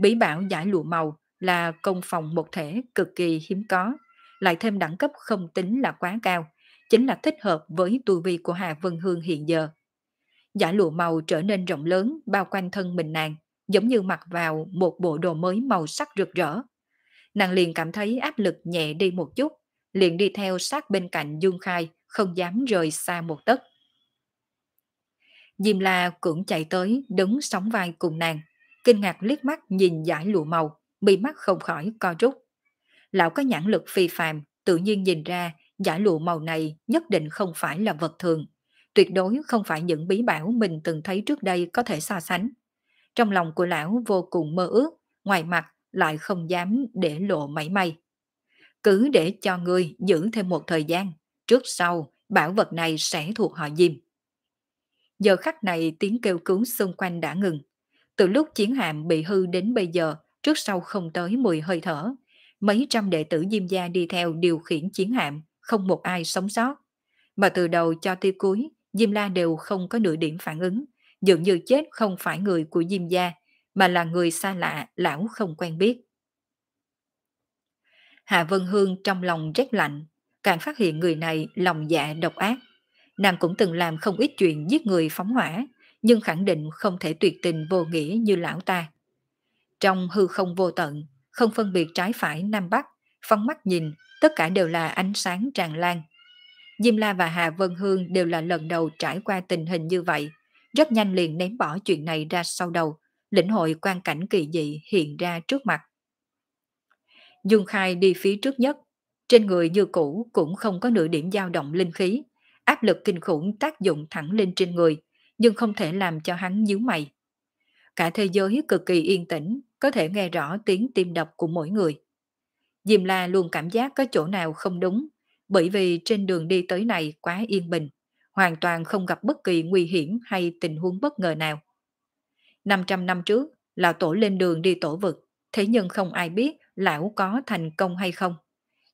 Bí bảo giải lụa màu là công phòng một thể cực kỳ hiếm có, lại thêm đẳng cấp không tính là quá cao, chính là thích hợp với tu vi của Hà Vân Hương hiện giờ. Giả lụa màu trở nên rộng lớn bao quanh thân mình nàng, giống như mặc vào một bộ đồ mới màu sắc rực rỡ. Nàng liền cảm thấy áp lực nhẹ đi một chút, liền đi theo sát bên cạnh Dương Khai, không dám rời xa một tấc. Diêm La cũng chạy tới đứng sóng vai cùng nàng, kinh ngạc liếc mắt nhìn giải lụa màu, bị mắt không khỏi co rút. Lão có nhãn lực phi phàm, tự nhiên nhìn ra giải lụa màu này nhất định không phải là vật thường, tuyệt đối không phải những bí bảo mình từng thấy trước đây có thể so sánh. Trong lòng của lão vô cùng mơ ước, ngoài mặt lại không dám để lộ mảy may. Cứ để cho ngươi giữ thêm một thời gian, trước sau bảo vật này sẽ thuộc họ Diêm. Giờ khắc này tiếng kêu cứu xung quanh đã ngừng. Từ lúc chiến hạm bị hư đến bây giờ, trước sau không tới 10 hơi thở, mấy trăm đệ tử Diêm Gia đi theo điều khiển chiến hạm, không một ai sống sót. Mà từ đầu cho tới cuối, Diêm La đều không có nửa điểm phản ứng, dường như chết không phải người của Diêm Gia, mà là người xa lạ, lão không quen biết. Hạ Vân Hương trong lòng rét lạnh, càng phát hiện người này lòng dạ độc ác. Nàng cũng từng làm không ít chuyện giết người phóng hỏa, nhưng khẳng định không thể tuyệt tình vô nghĩa như lão ta. Trong hư không vô tận, không phân biệt trái phải nam bắc, phóng mắt nhìn, tất cả đều là ánh sáng tràn lan. Diêm La và Hà Vân Hương đều là lần đầu trải qua tình hình như vậy, rất nhanh liền ném bỏ chuyện này ra sau đầu, lĩnh hội quan cảnh kỳ dị hiện ra trước mặt. Dung Khai đi phía trước nhất, trên người như cũ cũng không có nửa điểm dao động linh khí, áp lực kinh khủng tác dụng thẳng lên trên người, nhưng không thể làm cho hắn nhíu mày. Cả thế giới cực kỳ yên tĩnh, có thể nghe rõ tiếng tim đập của mỗi người. Diêm La luôn cảm giác có chỗ nào không đúng, bởi vì trên đường đi tới này quá yên bình, hoàn toàn không gặp bất kỳ nguy hiểm hay tình huống bất ngờ nào. 500 năm trước, lão tổ lên đường đi tổ vực, thế nhưng không ai biết lão có thành công hay không.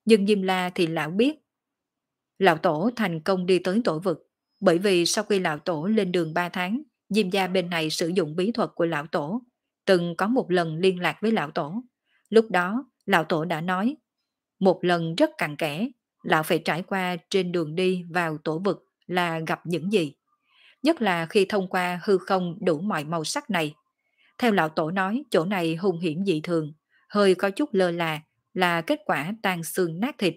Nhưng Diêm La thì lão biết. Lão tổ thành công đi tới tổ vực, bởi vì sau khi lão tổ lên đường 3 tháng, Diêm gia bên này sử dụng bí thuật của lão tổ, từng có một lần liên lạc với lão tổ. Lúc đó, lão tổ đã nói, một lần rất cặn kẽ, lão phải trải qua trên đường đi vào tổ vực là gặp những gì. Nhất là khi thông qua hư không đủ mọi màu sắc này. Theo lão tổ nói, chỗ này hung hiểm dị thường, hơi có chút lơ là, là kết quả tan xương nát thịt.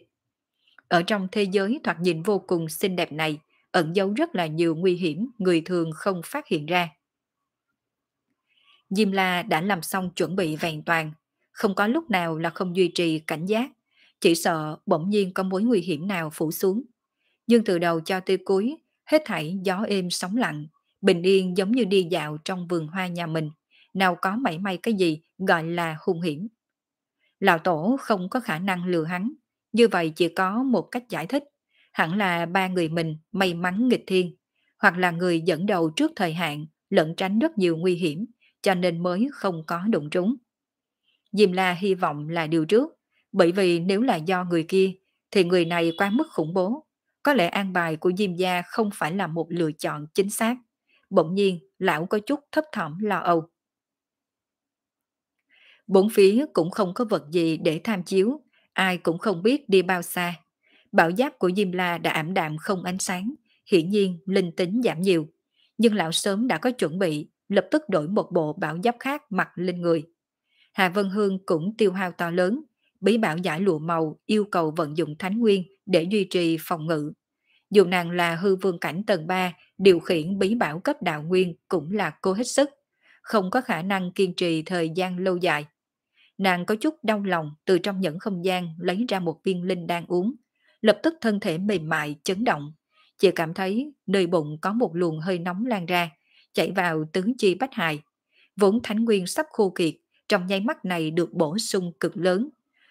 Ở trong thế giới thoạt nhìn vô cùng xinh đẹp này, ẩn giấu rất là nhiều nguy hiểm người thường không phát hiện ra. Diêm La đã làm xong chuẩn bị vẹn toàn, không có lúc nào là không duy trì cảnh giác, chỉ sợ bỗng nhiên có mối nguy hiểm nào phủ xuống. Nhưng từ đầu cho tới cuối, hết thảy gió êm sóng lặng, bình yên giống như đi dạo trong vườn hoa nhà mình, nào có mảy may cái gì gọi là hung hiểm. Lão Tổ không có khả năng lừa hắn, như vậy chỉ có một cách giải thích, hẳn là ba người mình may mắn nghịch thiên, hoặc là người dẫn đầu trước thời hạn, lẫn tránh rất nhiều nguy hiểm, cho nên mới không có đụng trúng. Diêm La hy vọng là điều trước, bởi vì nếu là do người kia, thì người này quá mức khủng bố. Có lẽ an bài của Diêm Gia không phải là một lựa chọn chính xác. Bỗng nhiên, lão có chút thấp thỏm lo âu. Bốn phía cũng không có vật gì để tham chiếu, ai cũng không biết đi bao xa. Bảo giáp của Diêm La đã ảm đạm không ánh sáng, hiển nhiên linh tính giảm nhiều. Nhưng lão sớm đã có chuẩn bị, lập tức đổi một bộ bảo giáp khác mặc lên người. Hà Vân Hương cũng tiêu hao to lớn, bí bảo giải lụa màu yêu cầu vận dụng thánh nguyên để duy trì phòng ngự. Dù nàng là hư vương cảnh tầng 3, điều khiển bí bảo cấp đạo nguyên cũng là cô hết sức, không có khả năng kiên trì thời gian lâu dài. Nàng có chút đau lòng từ trong những không gian lấy ra một viên linh đan uống, lập tức thân thể mềm mại chấn động. Chỉ cảm thấy nơi bụng có một luồng hơi nóng lan ra, chảy vào tứ chi bách hài. Vốn thánh nguyên sắp khô kiệt, trong nháy mắt này được bổ sung cực lớn.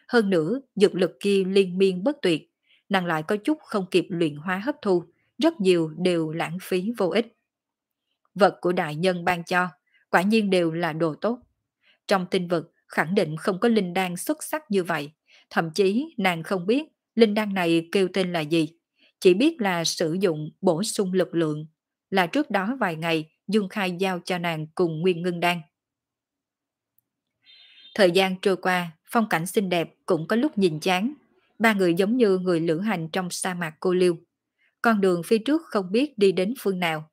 Hơn nữa, dược lực kia liên miên bất tuyệt, nàng lại có chút không kịp luyện hóa hấp thu, rất nhiều đều lãng phí vô ích. Vật của đại nhân ban cho, quả nhiên đều là đồ tốt. Trong tinh vực, khẳng định không có linh đan xuất sắc như vậy, thậm chí nàng không biết linh đan này kêu tên là gì, chỉ biết là sử dụng bổ sung lực lượng, là trước đó vài ngày Dương Khai giao cho nàng cùng Nguyên Ngưng Đan. Thời gian trôi qua, phong cảnh xinh đẹp cũng có lúc nhìn chán. Ba người giống như người lữ hành trong sa mạc cô liêu. Con đường phía trước không biết đi đến phương nào.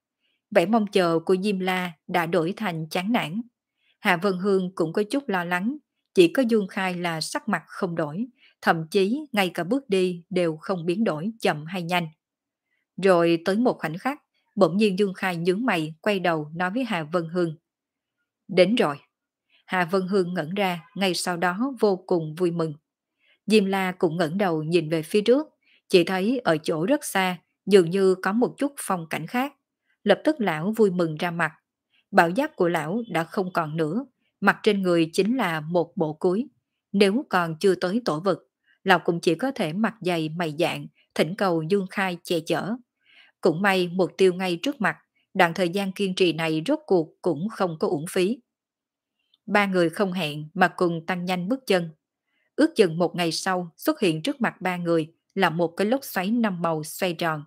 Vẻ mong chờ của Diêm La đã đổi thành chán nản. Hạ Vân Hương cũng có chút lo lắng, chỉ có Dương Khai là sắc mặt không đổi, thậm chí ngay cả bước đi đều không biến đổi chậm hay nhanh. Rồi tới một khoảnh khắc, bỗng nhiên Dương Khai nhướng mày quay đầu nói với Hà Vân Hương. Đến rồi. Hà Vân Hương ngẩn ra, ngay sau đó vô cùng vui mừng. Diêm La cũng ngẩng đầu nhìn về phía trước, chỉ thấy ở chỗ rất xa, dường như có một chút phong cảnh khác. Lập tức lão vui mừng ra mặt. Bảo giáp của lão đã không còn nữa, mặt trên người chính là một bộ cuối. Nếu còn chưa tới tổ vực, lão cũng chỉ có thể mặc dày mày dạng, thỉnh cầu Dương Khai che chở. Cũng may mục tiêu ngay trước mặt, đoạn thời gian kiên trì này rốt cuộc cũng không có uổng phí. Ba người không hẹn mà cùng tăng nhanh bước chân. Ước chừng một ngày sau xuất hiện trước mặt ba người là một cái lốc xoáy năm màu xoay tròn.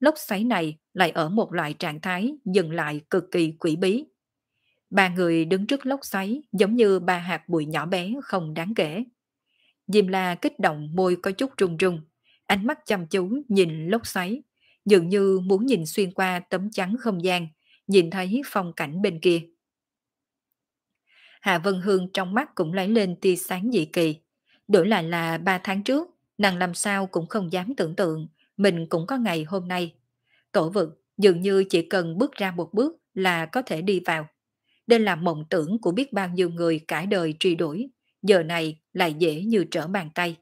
Lốc xoáy này lại ở một loại trạng thái dừng lại cực kỳ quỷ bí. Ba người đứng trước lốc xoáy giống như ba hạt bụi nhỏ bé không đáng kể. Diêm la kích động môi có chút run run, ánh mắt chăm chú nhìn lốc xoáy, dường như muốn nhìn xuyên qua tấm chắn không gian, nhìn thấy phong cảnh bên kia. Hạ Vân Hương trong mắt cũng lấy lên tia sáng dị kỳ. Đổi lại là ba tháng trước, nàng làm sao cũng không dám tưởng tượng mình cũng có ngày hôm nay. Tổ vực dường như chỉ cần bước ra một bước là có thể đi vào. Đây là mộng tưởng của biết bao nhiêu người cả đời truy đuổi, giờ này lại dễ như trở bàn tay.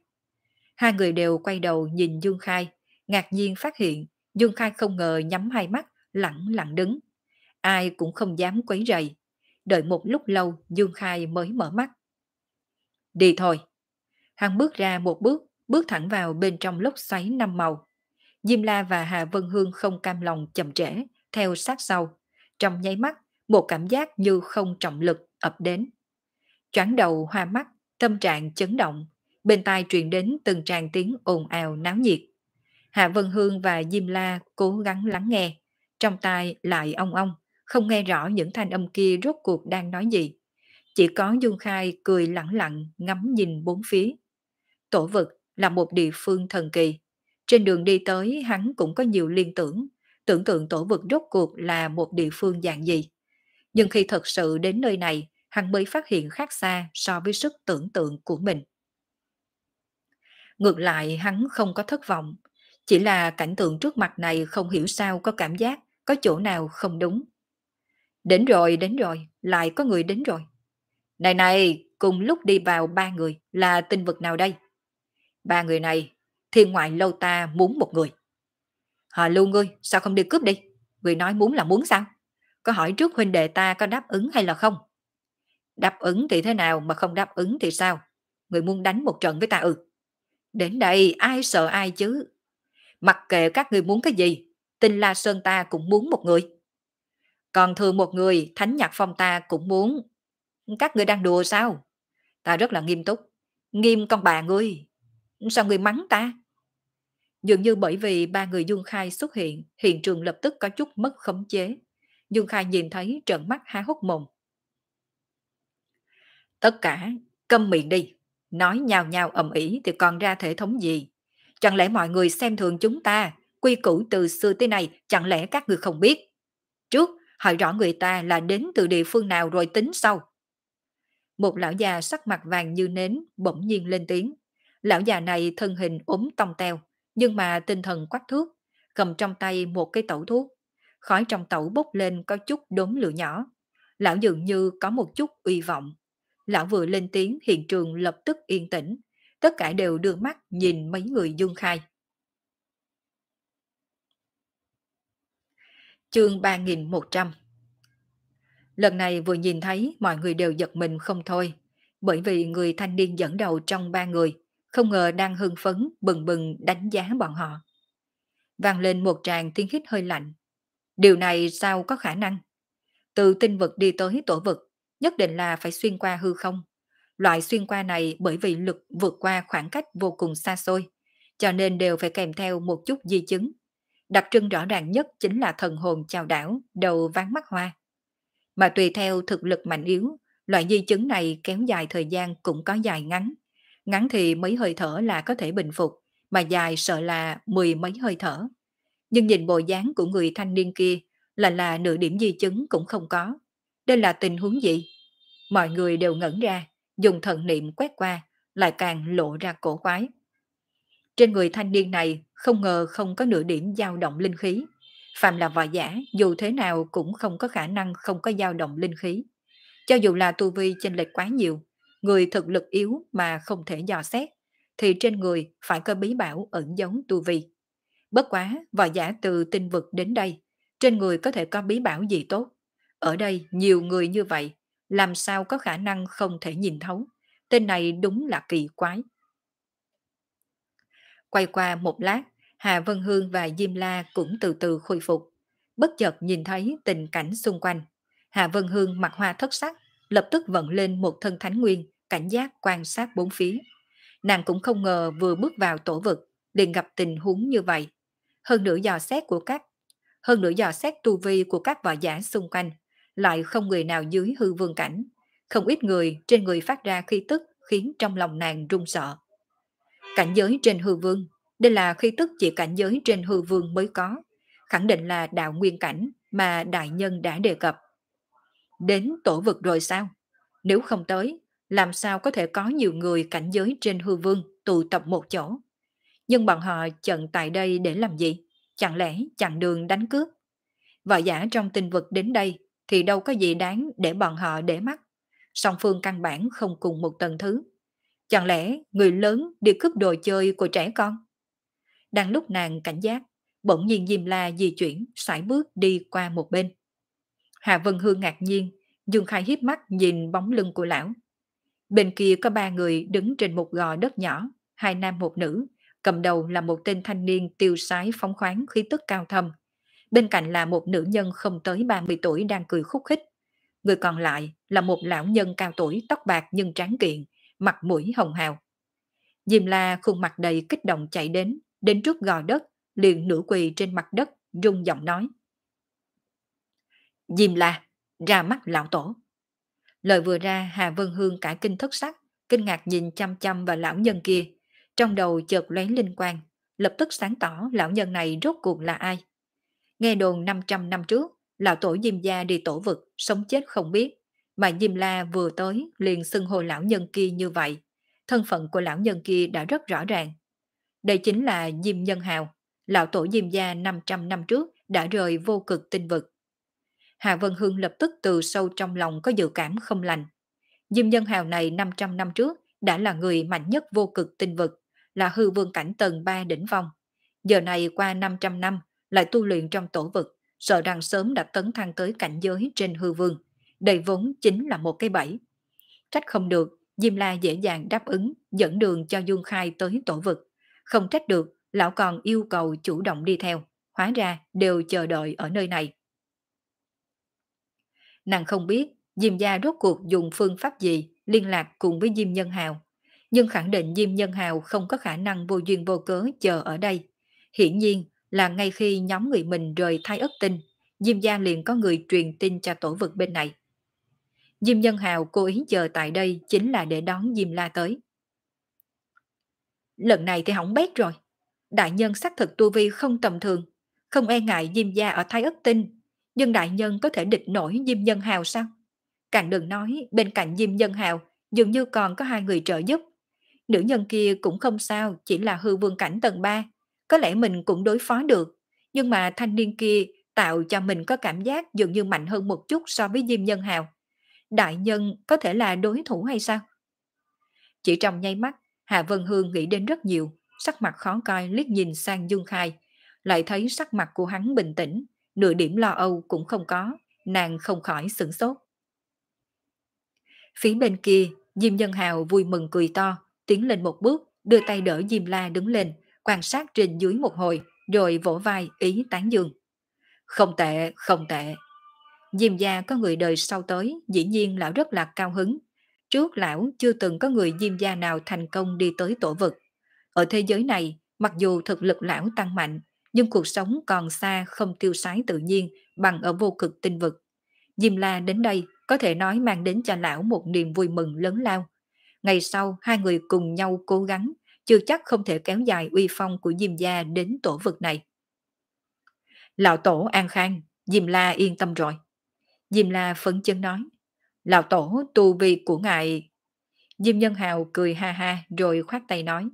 Hai người đều quay đầu nhìn Dương Khai, ngạc nhiên phát hiện Dương Khai không ngờ nhắm hai mắt, lặng lặng đứng. Ai cũng không dám quấy rầy. Đợi một lúc lâu Dương Khai mới mở mắt. Đi thôi. Hắn bước ra một bước, bước thẳng vào bên trong lốc xoáy năm màu. Diêm La và Hà Vân Hương không cam lòng chậm trễ, theo sát sau. Trong nháy mắt, một cảm giác như không trọng lực ập đến. Choáng đầu hoa mắt, tâm trạng chấn động, bên tai truyền đến từng tràng tiếng ồn ào náo nhiệt. Hạ Vân Hương và Diêm La cố gắng lắng nghe, trong tai lại ong ong, không nghe rõ những thanh âm kia rốt cuộc đang nói gì. Chỉ có dung Khai cười lặng lặng ngắm nhìn bốn phía. Tổ vực là một địa phương thần kỳ. Trên đường đi tới hắn cũng có nhiều liên tưởng, tưởng tượng tổ vực rốt cuộc là một địa phương dạng gì. Nhưng khi thật sự đến nơi này, hắn mới phát hiện khác xa so với sức tưởng tượng của mình. Ngược lại hắn không có thất vọng, chỉ là cảnh tượng trước mặt này không hiểu sao có cảm giác có chỗ nào không đúng. Đến rồi, đến rồi, lại có người đến rồi. Này này, cùng lúc đi vào ba người là tinh vực nào đây? Ba người này, thiên ngoại lâu ta muốn một người. Họ lưu ngươi, sao không đi cướp đi? Người nói muốn là muốn sao? Có hỏi trước huynh đệ ta có đáp ứng hay là không? Đáp ứng thì thế nào mà không đáp ứng thì sao? Người muốn đánh một trận với ta ừ. Đến đây ai sợ ai chứ? Mặc kệ các người muốn cái gì, tinh La Sơn ta cũng muốn một người. Còn thường một người, Thánh Nhạc Phong ta cũng muốn. Các người đang đùa sao? Ta rất là nghiêm túc. Nghiêm con bà ngươi. Sao người mắng ta? Dường như bởi vì ba người Dương Khai xuất hiện, hiện trường lập tức có chút mất khống chế. Dương Khai nhìn thấy trợn mắt há hốc mồm. Tất cả, câm miệng đi. Nói nhào nhào ầm ĩ thì còn ra thể thống gì? Chẳng lẽ mọi người xem thường chúng ta, quy củ từ xưa tới nay chẳng lẽ các người không biết? Trước, hỏi rõ người ta là đến từ địa phương nào rồi tính sau. Một lão già sắc mặt vàng như nến bỗng nhiên lên tiếng. Lão già này thân hình ốm tông teo, nhưng mà tinh thần quắc thước, cầm trong tay một cái tẩu thuốc. Khói trong tẩu bốc lên có chút đốm lửa nhỏ. Lão dường như có một chút uy vọng. Lão vừa lên tiếng hiện trường lập tức yên tĩnh, tất cả đều đưa mắt nhìn mấy người Dương Khai. Chương 3100 Lần này vừa nhìn thấy mọi người đều giật mình không thôi, bởi vì người thanh niên dẫn đầu trong ba người, không ngờ đang hưng phấn bừng bừng đánh giá bọn họ. Vang lên một tràng tiếng hít hơi lạnh. Điều này sao có khả năng? Từ tinh vực đi tới tổ vực, nhất định là phải xuyên qua hư không. Loại xuyên qua này bởi vì lực vượt qua khoảng cách vô cùng xa xôi, cho nên đều phải kèm theo một chút di chứng. Đặc trưng rõ ràng nhất chính là thần hồn chào đảo, đầu ván mắt hoa. Mà tùy theo thực lực mạnh yếu, loại di chứng này kéo dài thời gian cũng có dài ngắn. Ngắn thì mấy hơi thở là có thể bình phục, mà dài sợ là mười mấy hơi thở. Nhưng nhìn bộ dáng của người thanh niên kia là là nửa điểm di chứng cũng không có. Đây là tình huống gì? Mọi người đều ngẩn ra, dùng thần niệm quét qua, lại càng lộ ra cổ quái. Trên người thanh niên này không ngờ không có nửa điểm dao động linh khí. Phạm là võ giả, dù thế nào cũng không có khả năng không có dao động linh khí. Cho dù là tu vi chênh lệch quá nhiều, người thực lực yếu mà không thể dò xét, thì trên người phải có bí bảo ẩn giấu tu vi. Bất quá, võ giả từ tinh vực đến đây, trên người có thể có bí bảo gì tốt. Ở đây nhiều người như vậy, làm sao có khả năng không thể nhìn thấu. Tên này đúng là kỳ quái. Quay qua một lát, Hà Vân Hương và Diêm La cũng từ từ khôi phục. Bất chợt nhìn thấy tình cảnh xung quanh. Hà Vân Hương mặt hoa thất sắc, lập tức vận lên một thân thánh nguyên, cảnh giác quan sát bốn phía. Nàng cũng không ngờ vừa bước vào tổ vực, liền gặp tình huống như vậy. Hơn nữa dò xét của các hơn nữa dò xét tu vi của các võ giả xung quanh, lại không người nào dưới hư vương cảnh. Không ít người trên người phát ra khí tức khiến trong lòng nàng run sợ. Cảnh giới trên hư vương, đây là khi tức chỉ cảnh giới trên hư vương mới có, khẳng định là đạo nguyên cảnh mà đại nhân đã đề cập. Đến tổ vực rồi sao? Nếu không tới, làm sao có thể có nhiều người cảnh giới trên hư vương tụ tập một chỗ? Nhưng bọn họ chận tại đây để làm gì? Chẳng lẽ chặn đường đánh cướp? Võ giả trong tinh vực đến đây thì đâu có gì đáng để bọn họ để mắt. Song phương căn bản không cùng một tầng thứ. Chẳng lẽ người lớn đi cướp đồ chơi của trẻ con? Đang lúc nàng cảnh giác, bỗng nhiên Diêm La di chuyển, sải bước đi qua một bên. Hạ Vân Hương ngạc nhiên, Dương Khai hiếp mắt nhìn bóng lưng của lão. Bên kia có ba người đứng trên một gò đất nhỏ, hai nam một nữ, cầm đầu là một tên thanh niên tiêu sái phóng khoáng khí tức cao thâm. Bên cạnh là một nữ nhân không tới 30 tuổi đang cười khúc khích. Người còn lại là một lão nhân cao tuổi tóc bạc nhưng tráng kiện, mặt mũi hồng hào. Diêm la khuôn mặt đầy kích động chạy đến, đến trước gò đất, liền nửa quỳ trên mặt đất, rung giọng nói. Diêm la, ra mắt lão tổ. Lời vừa ra Hà Vân Hương cả kinh thất sắc, kinh ngạc nhìn chăm chăm vào lão nhân kia. Trong đầu chợt lóe linh quang, lập tức sáng tỏ lão nhân này rốt cuộc là ai. Nghe đồn 500 năm trước, lão tổ Diêm Gia đi tổ vực, sống chết không biết. Mà Diêm La vừa tới liền xưng hô lão nhân kia như vậy. Thân phận của lão nhân kia đã rất rõ ràng. Đây chính là Diêm Nhân Hào, lão tổ Diêm Gia 500 năm trước đã rời vô cực tinh vực. Hà Vân Hương lập tức từ sâu trong lòng có dự cảm không lành. Diêm Nhân Hào này 500 năm trước đã là người mạnh nhất vô cực tinh vực, là hư vương cảnh tầng 3 đỉnh phong. Giờ này qua 500 năm lại tu luyện trong tổ vực, sợ rằng sớm đã tấn thăng tới cảnh giới trên hư vương. Đây vốn chính là một cái bẫy. Trách không được, Diêm La dễ dàng đáp ứng dẫn đường cho Dương Khai tới tổ vực. Không trách được, lão còn yêu cầu chủ động đi theo, hóa ra đều chờ đợi ở nơi này. Nàng không biết Diêm gia rốt cuộc dùng phương pháp gì liên lạc cùng với Diêm Nhân Hào, nhưng khẳng định Diêm Nhân Hào không có khả năng vô duyên vô cớ chờ ở đây. Hiển nhiên là ngay khi nhóm người mình rời thai ất tinh, Diêm gia liền có người truyền tin cho tổ vực bên này. Diêm Nhân Hào cố ý chờ tại đây chính là để đón Diêm La tới. Lần này thì hỏng bét rồi. Đại nhân xác thực tu vi không tầm thường, không e ngại Diêm gia ở Thái Ất Tinh, nhưng đại nhân có thể địch nổi Diêm Nhân Hào sao? Càng đừng nói bên cạnh Diêm Nhân Hào dường như còn có hai người trợ giúp. Nữ nhân kia cũng không sao, chỉ là hư vương cảnh tầng 3. Có lẽ mình cũng đối phó được, nhưng mà thanh niên kia tạo cho mình có cảm giác dường như mạnh hơn một chút so với Diêm Nhân Hào. Đại nhân có thể là đối thủ hay sao? Chỉ trong nháy mắt, Hạ Vân Hương nghĩ đến rất nhiều, sắc mặt khó coi liếc nhìn sang Dương Khai, lại thấy sắc mặt của hắn bình tĩnh, nửa điểm lo âu cũng không có, nàng không khỏi sửng sốt. Phía bên kia, Diêm Nhân Hào vui mừng cười to, tiến lên một bước, đưa tay đỡ Diêm La đứng lên, quan sát trên dưới một hồi, rồi vỗ vai ý tán dương. Không tệ, không tệ. Diêm gia có người đời sau tới, dĩ nhiên lão rất là cao hứng. Trước lão chưa từng có người diêm gia nào thành công đi tới tổ vực. Ở thế giới này, mặc dù thực lực lão tăng mạnh, nhưng cuộc sống còn xa không tiêu sái tự nhiên bằng ở vô cực tinh vực. Diêm La đến đây có thể nói mang đến cho lão một niềm vui mừng lớn lao. Ngày sau hai người cùng nhau cố gắng, chưa chắc không thể kéo dài uy phong của Diêm gia đến tổ vực này. Lão tổ an khang, Diêm La yên tâm rồi. Diêm La phấn chân nói, Lão tổ tu vi của ngài... Diêm Nhân Hào cười ha ha rồi khoát tay nói,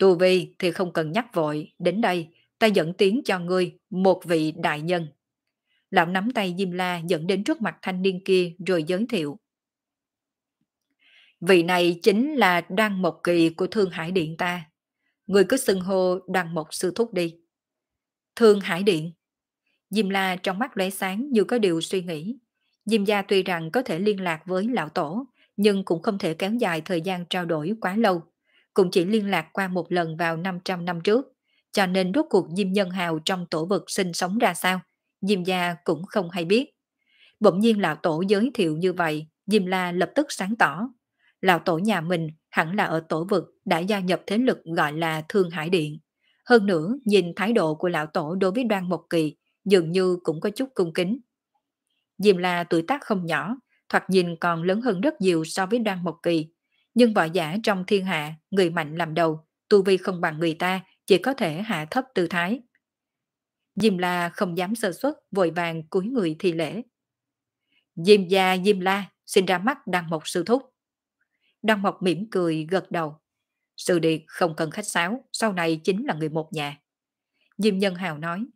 Tu vi thì không cần nhắc vội, đến đây ta dẫn tiếng cho ngươi một vị đại nhân. Lão nắm tay Diêm La dẫn đến trước mặt thanh niên kia rồi giới thiệu. Vị này chính là Đoan Mộc Kỳ của Thương Hải Điện ta. Người cứ xưng hô Đoan Mộc Sư Thúc đi. Thương Hải Điện. Diêm La trong mắt lóe sáng như có điều suy nghĩ. Diêm gia tuy rằng có thể liên lạc với lão tổ, nhưng cũng không thể kéo dài thời gian trao đổi quá lâu. Cũng chỉ liên lạc qua một lần vào 500 năm trước, cho nên rốt cuộc Diêm Nhân Hào trong tổ vực sinh sống ra sao, Diêm gia cũng không hay biết. Bỗng nhiên lão tổ giới thiệu như vậy, Diêm La lập tức sáng tỏ. Lão tổ nhà mình hẳn là ở tổ vực đã gia nhập thế lực gọi là Thương Hải Điện. Hơn nữa, nhìn thái độ của lão tổ đối với đoan Mộc Kỳ dường như cũng có chút cung kính. Diêm La tuổi tác không nhỏ, thoạt nhìn còn lớn hơn rất nhiều so với đoan Mộc Kỳ. Nhưng võ giả trong thiên hạ, người mạnh làm đầu, tu vi không bằng người ta, chỉ có thể hạ thấp tư thái. Diêm La không dám sơ xuất, vội vàng cúi người thi lễ. Diêm gia Diêm La xin ra mắt Đăng Mộc sư thúc. Đăng Mộc mỉm cười gật đầu. Sư điệt không cần khách sáo, sau này chính là người một nhà. Diêm Nhân Hào nói,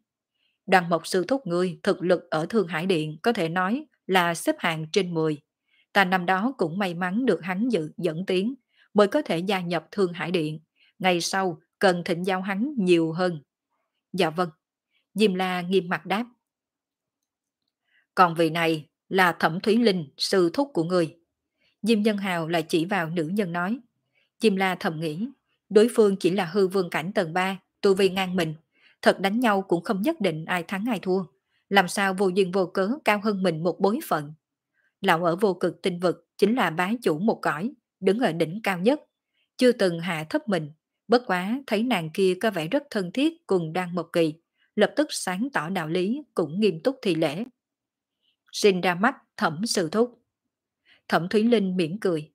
Đoàn Mộc sư thúc ngươi thực lực ở Thương Hải Điện có thể nói là xếp hạng trên 10. Ta năm đó cũng may mắn được hắn dự dẫn tiến, mới có thể gia nhập Thương Hải Điện. Ngày sau cần thịnh giao hắn nhiều hơn. Dạ vâng. Diêm La nghiêm mặt đáp. Còn vị này là Thẩm Thúy Linh, sư thúc của người. Diêm Nhân Hào lại chỉ vào nữ nhân nói. Diêm La thầm nghĩ, đối phương chỉ là hư vương cảnh tầng 3, tu vi ngang mình. Thật đánh nhau cũng không nhất định ai thắng ai thua. Làm sao vô duyên vô cớ cao hơn mình một bối phận. Lão ở vô cực tinh vực chính là bá chủ một cõi, đứng ở đỉnh cao nhất. Chưa từng hạ thấp mình, bất quá thấy nàng kia có vẻ rất thân thiết cùng đang một kỳ, lập tức sáng tỏ đạo lý cũng nghiêm túc thi lễ. Xin ra mắt thẩm sự thúc. Thẩm Thúy Linh mỉm cười.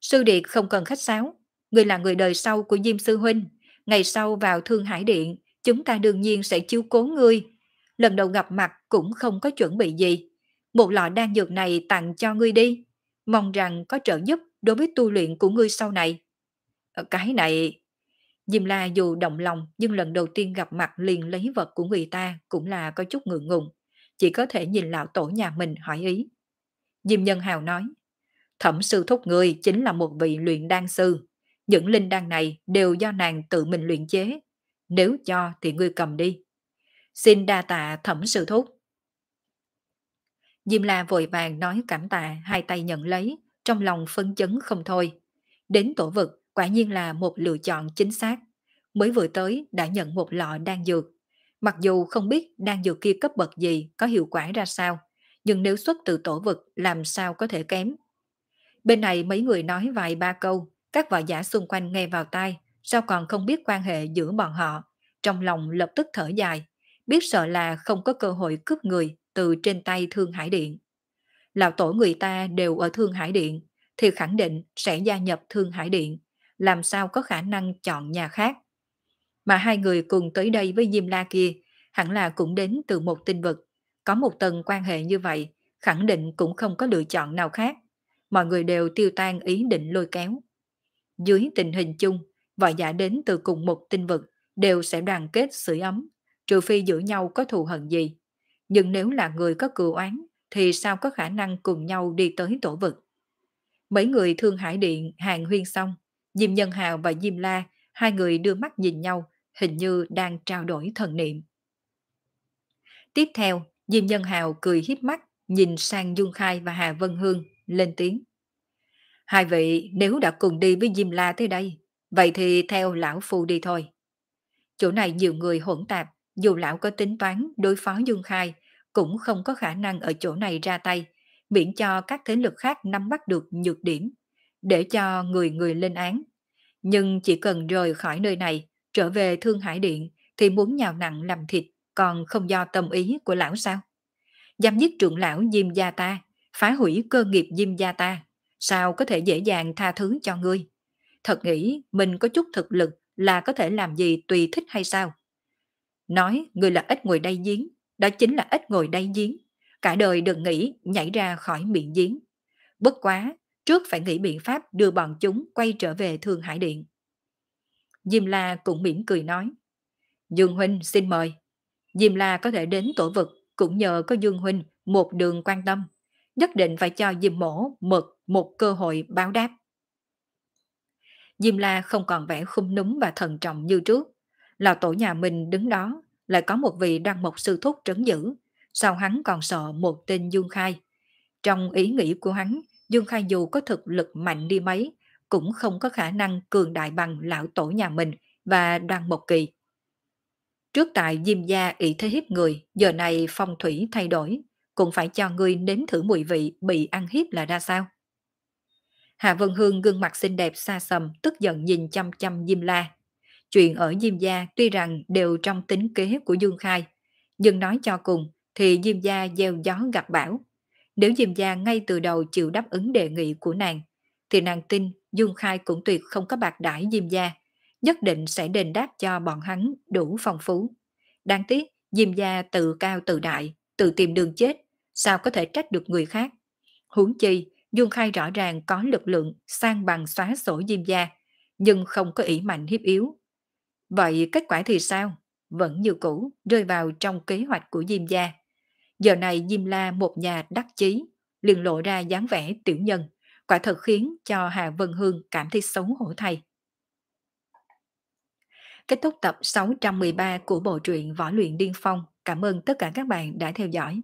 Sư Điệt không cần khách sáo, người là người đời sau của Diêm Sư Huynh. Ngày sau vào Thương Hải Điện, chúng ta đương nhiên sẽ chiếu cố ngươi. Lần đầu gặp mặt cũng không có chuẩn bị gì. Một lọ đan dược này tặng cho ngươi đi. Mong rằng có trợ giúp đối với tu luyện của ngươi sau này. Ờ, cái này... Diêm La dù động lòng nhưng lần đầu tiên gặp mặt liền lấy vật của người ta cũng là có chút ngượng ngùng. Chỉ có thể nhìn lão tổ nhà mình hỏi ý. Diêm Nhân Hào nói, thẩm sư thúc người chính là một vị luyện đan sư. Những linh đan này đều do nàng tự mình luyện chế. Nếu cho thì ngươi cầm đi. Xin đa tạ thẩm sư thúc. Diêm La vội vàng nói cảm tạ, hai tay nhận lấy, trong lòng phân chấn không thôi. Đến tổ vực, quả nhiên là một lựa chọn chính xác. Mới vừa tới đã nhận một lọ đan dược. Mặc dù không biết đan dược kia cấp bậc gì, có hiệu quả ra sao, nhưng nếu xuất từ tổ vực làm sao có thể kém. Bên này mấy người nói vài ba câu, các võ giả xung quanh nghe vào tai, sao còn không biết quan hệ giữa bọn họ, trong lòng lập tức thở dài, biết sợ là không có cơ hội cướp người từ trên tay Thương Hải Điện. Lão tổ người ta đều ở Thương Hải Điện, thì khẳng định sẽ gia nhập Thương Hải Điện, làm sao có khả năng chọn nhà khác. Mà hai người cùng tới đây với Diêm La kia, hẳn là cũng đến từ một tinh vực, có một tầng quan hệ như vậy, khẳng định cũng không có lựa chọn nào khác. Mọi người đều tiêu tan ý định lôi kéo. Dưới tình hình chung, võ giả đến từ cùng một tinh vực đều sẽ đoàn kết sưởi ấm, trừ phi giữa nhau có thù hận gì. Nhưng nếu là người có cừu oán, thì sao có khả năng cùng nhau đi tới tổ vực. Mấy người thương hải điện hàng huyên xong, Diêm Nhân Hào và Diêm La, hai người đưa mắt nhìn nhau, hình như đang trao đổi thần niệm. Tiếp theo, Diêm Nhân Hào cười hiếp mắt, nhìn sang Dung Khai và Hà Vân Hương, lên tiếng. Hai vị nếu đã cùng đi với Diêm La tới đây, vậy thì theo lão phu đi thôi. Chỗ này nhiều người hỗn tạp, dù lão có tính toán đối phó Dương Khai, cũng không có khả năng ở chỗ này ra tay, miễn cho các thế lực khác nắm bắt được nhược điểm, để cho người người lên án. Nhưng chỉ cần rời khỏi nơi này, trở về Thương Hải Điện, thì muốn nhào nặng làm thịt còn không do tâm ý của lão sao? Dám giết trưởng lão Diêm gia ta, phá hủy cơ nghiệp Diêm gia ta, sao có thể dễ dàng tha thứ cho ngươi? Thật nghĩ mình có chút thực lực là có thể làm gì tùy thích hay sao? Nói người là ít ngồi đây giếng, đó chính là ít ngồi đây giếng. Cả đời đừng nghĩ nhảy ra khỏi miệng giếng. Bất quá, trước phải nghĩ biện pháp đưa bọn chúng quay trở về thường Hải Điện. Diêm La cũng mỉm cười nói. Dương Huynh xin mời. Diêm La có thể đến tổ vực cũng nhờ có Dương Huynh một đường quan tâm. Nhất định phải cho Diêm Mổ mực một cơ hội báo đáp. Diêm La không còn vẻ khung núm và thần trọng như trước. Lão tổ nhà mình đứng đó, lại có một vị đăng mộc sư thúc trấn giữ. Sao hắn còn sợ một tên Dương Khai? Trong ý nghĩ của hắn, Dương Khai dù có thực lực mạnh đi mấy, cũng không có khả năng cường đại bằng lão tổ nhà mình và đăng mộc kỳ. Trước tại Diêm Gia ỷ thế hiếp người, giờ này phong thủy thay đổi, cũng phải cho ngươi nếm thử mùi vị bị ăn hiếp là ra sao. Hạ Vân Hương gương mặt xinh đẹp xa xầm, tức giận nhìn chăm chăm Diêm La. Chuyện ở Diêm Gia tuy rằng đều trong tính kế của Dương Khai, nhưng nói cho cùng thì Diêm Gia gieo gió gặp bão. Nếu Diêm Gia ngay từ đầu chịu đáp ứng đề nghị của nàng, thì nàng tin Dương Khai cũng tuyệt không có bạc đãi Diêm Gia, nhất định sẽ đền đáp cho bọn hắn đủ phong phú. Đáng tiếc, Diêm Gia tự cao tự đại, tự tìm đường chết, sao có thể trách được người khác. Huống chi, Dương Khai rõ ràng có lực lượng sang bằng xóa sổ Diêm Gia, nhưng không có ý mạnh hiếp yếu. Vậy kết quả thì sao? Vẫn như cũ, rơi vào trong kế hoạch của Diêm Gia. Giờ này Diêm La một nhà đắc chí, liền lộ ra dáng vẻ tiểu nhân, quả thật khiến cho Hà Vân Hương cảm thấy xấu hổ thay. Kết thúc tập 613 của bộ truyện Võ luyện Điên Phong. Cảm ơn tất cả các bạn đã theo dõi.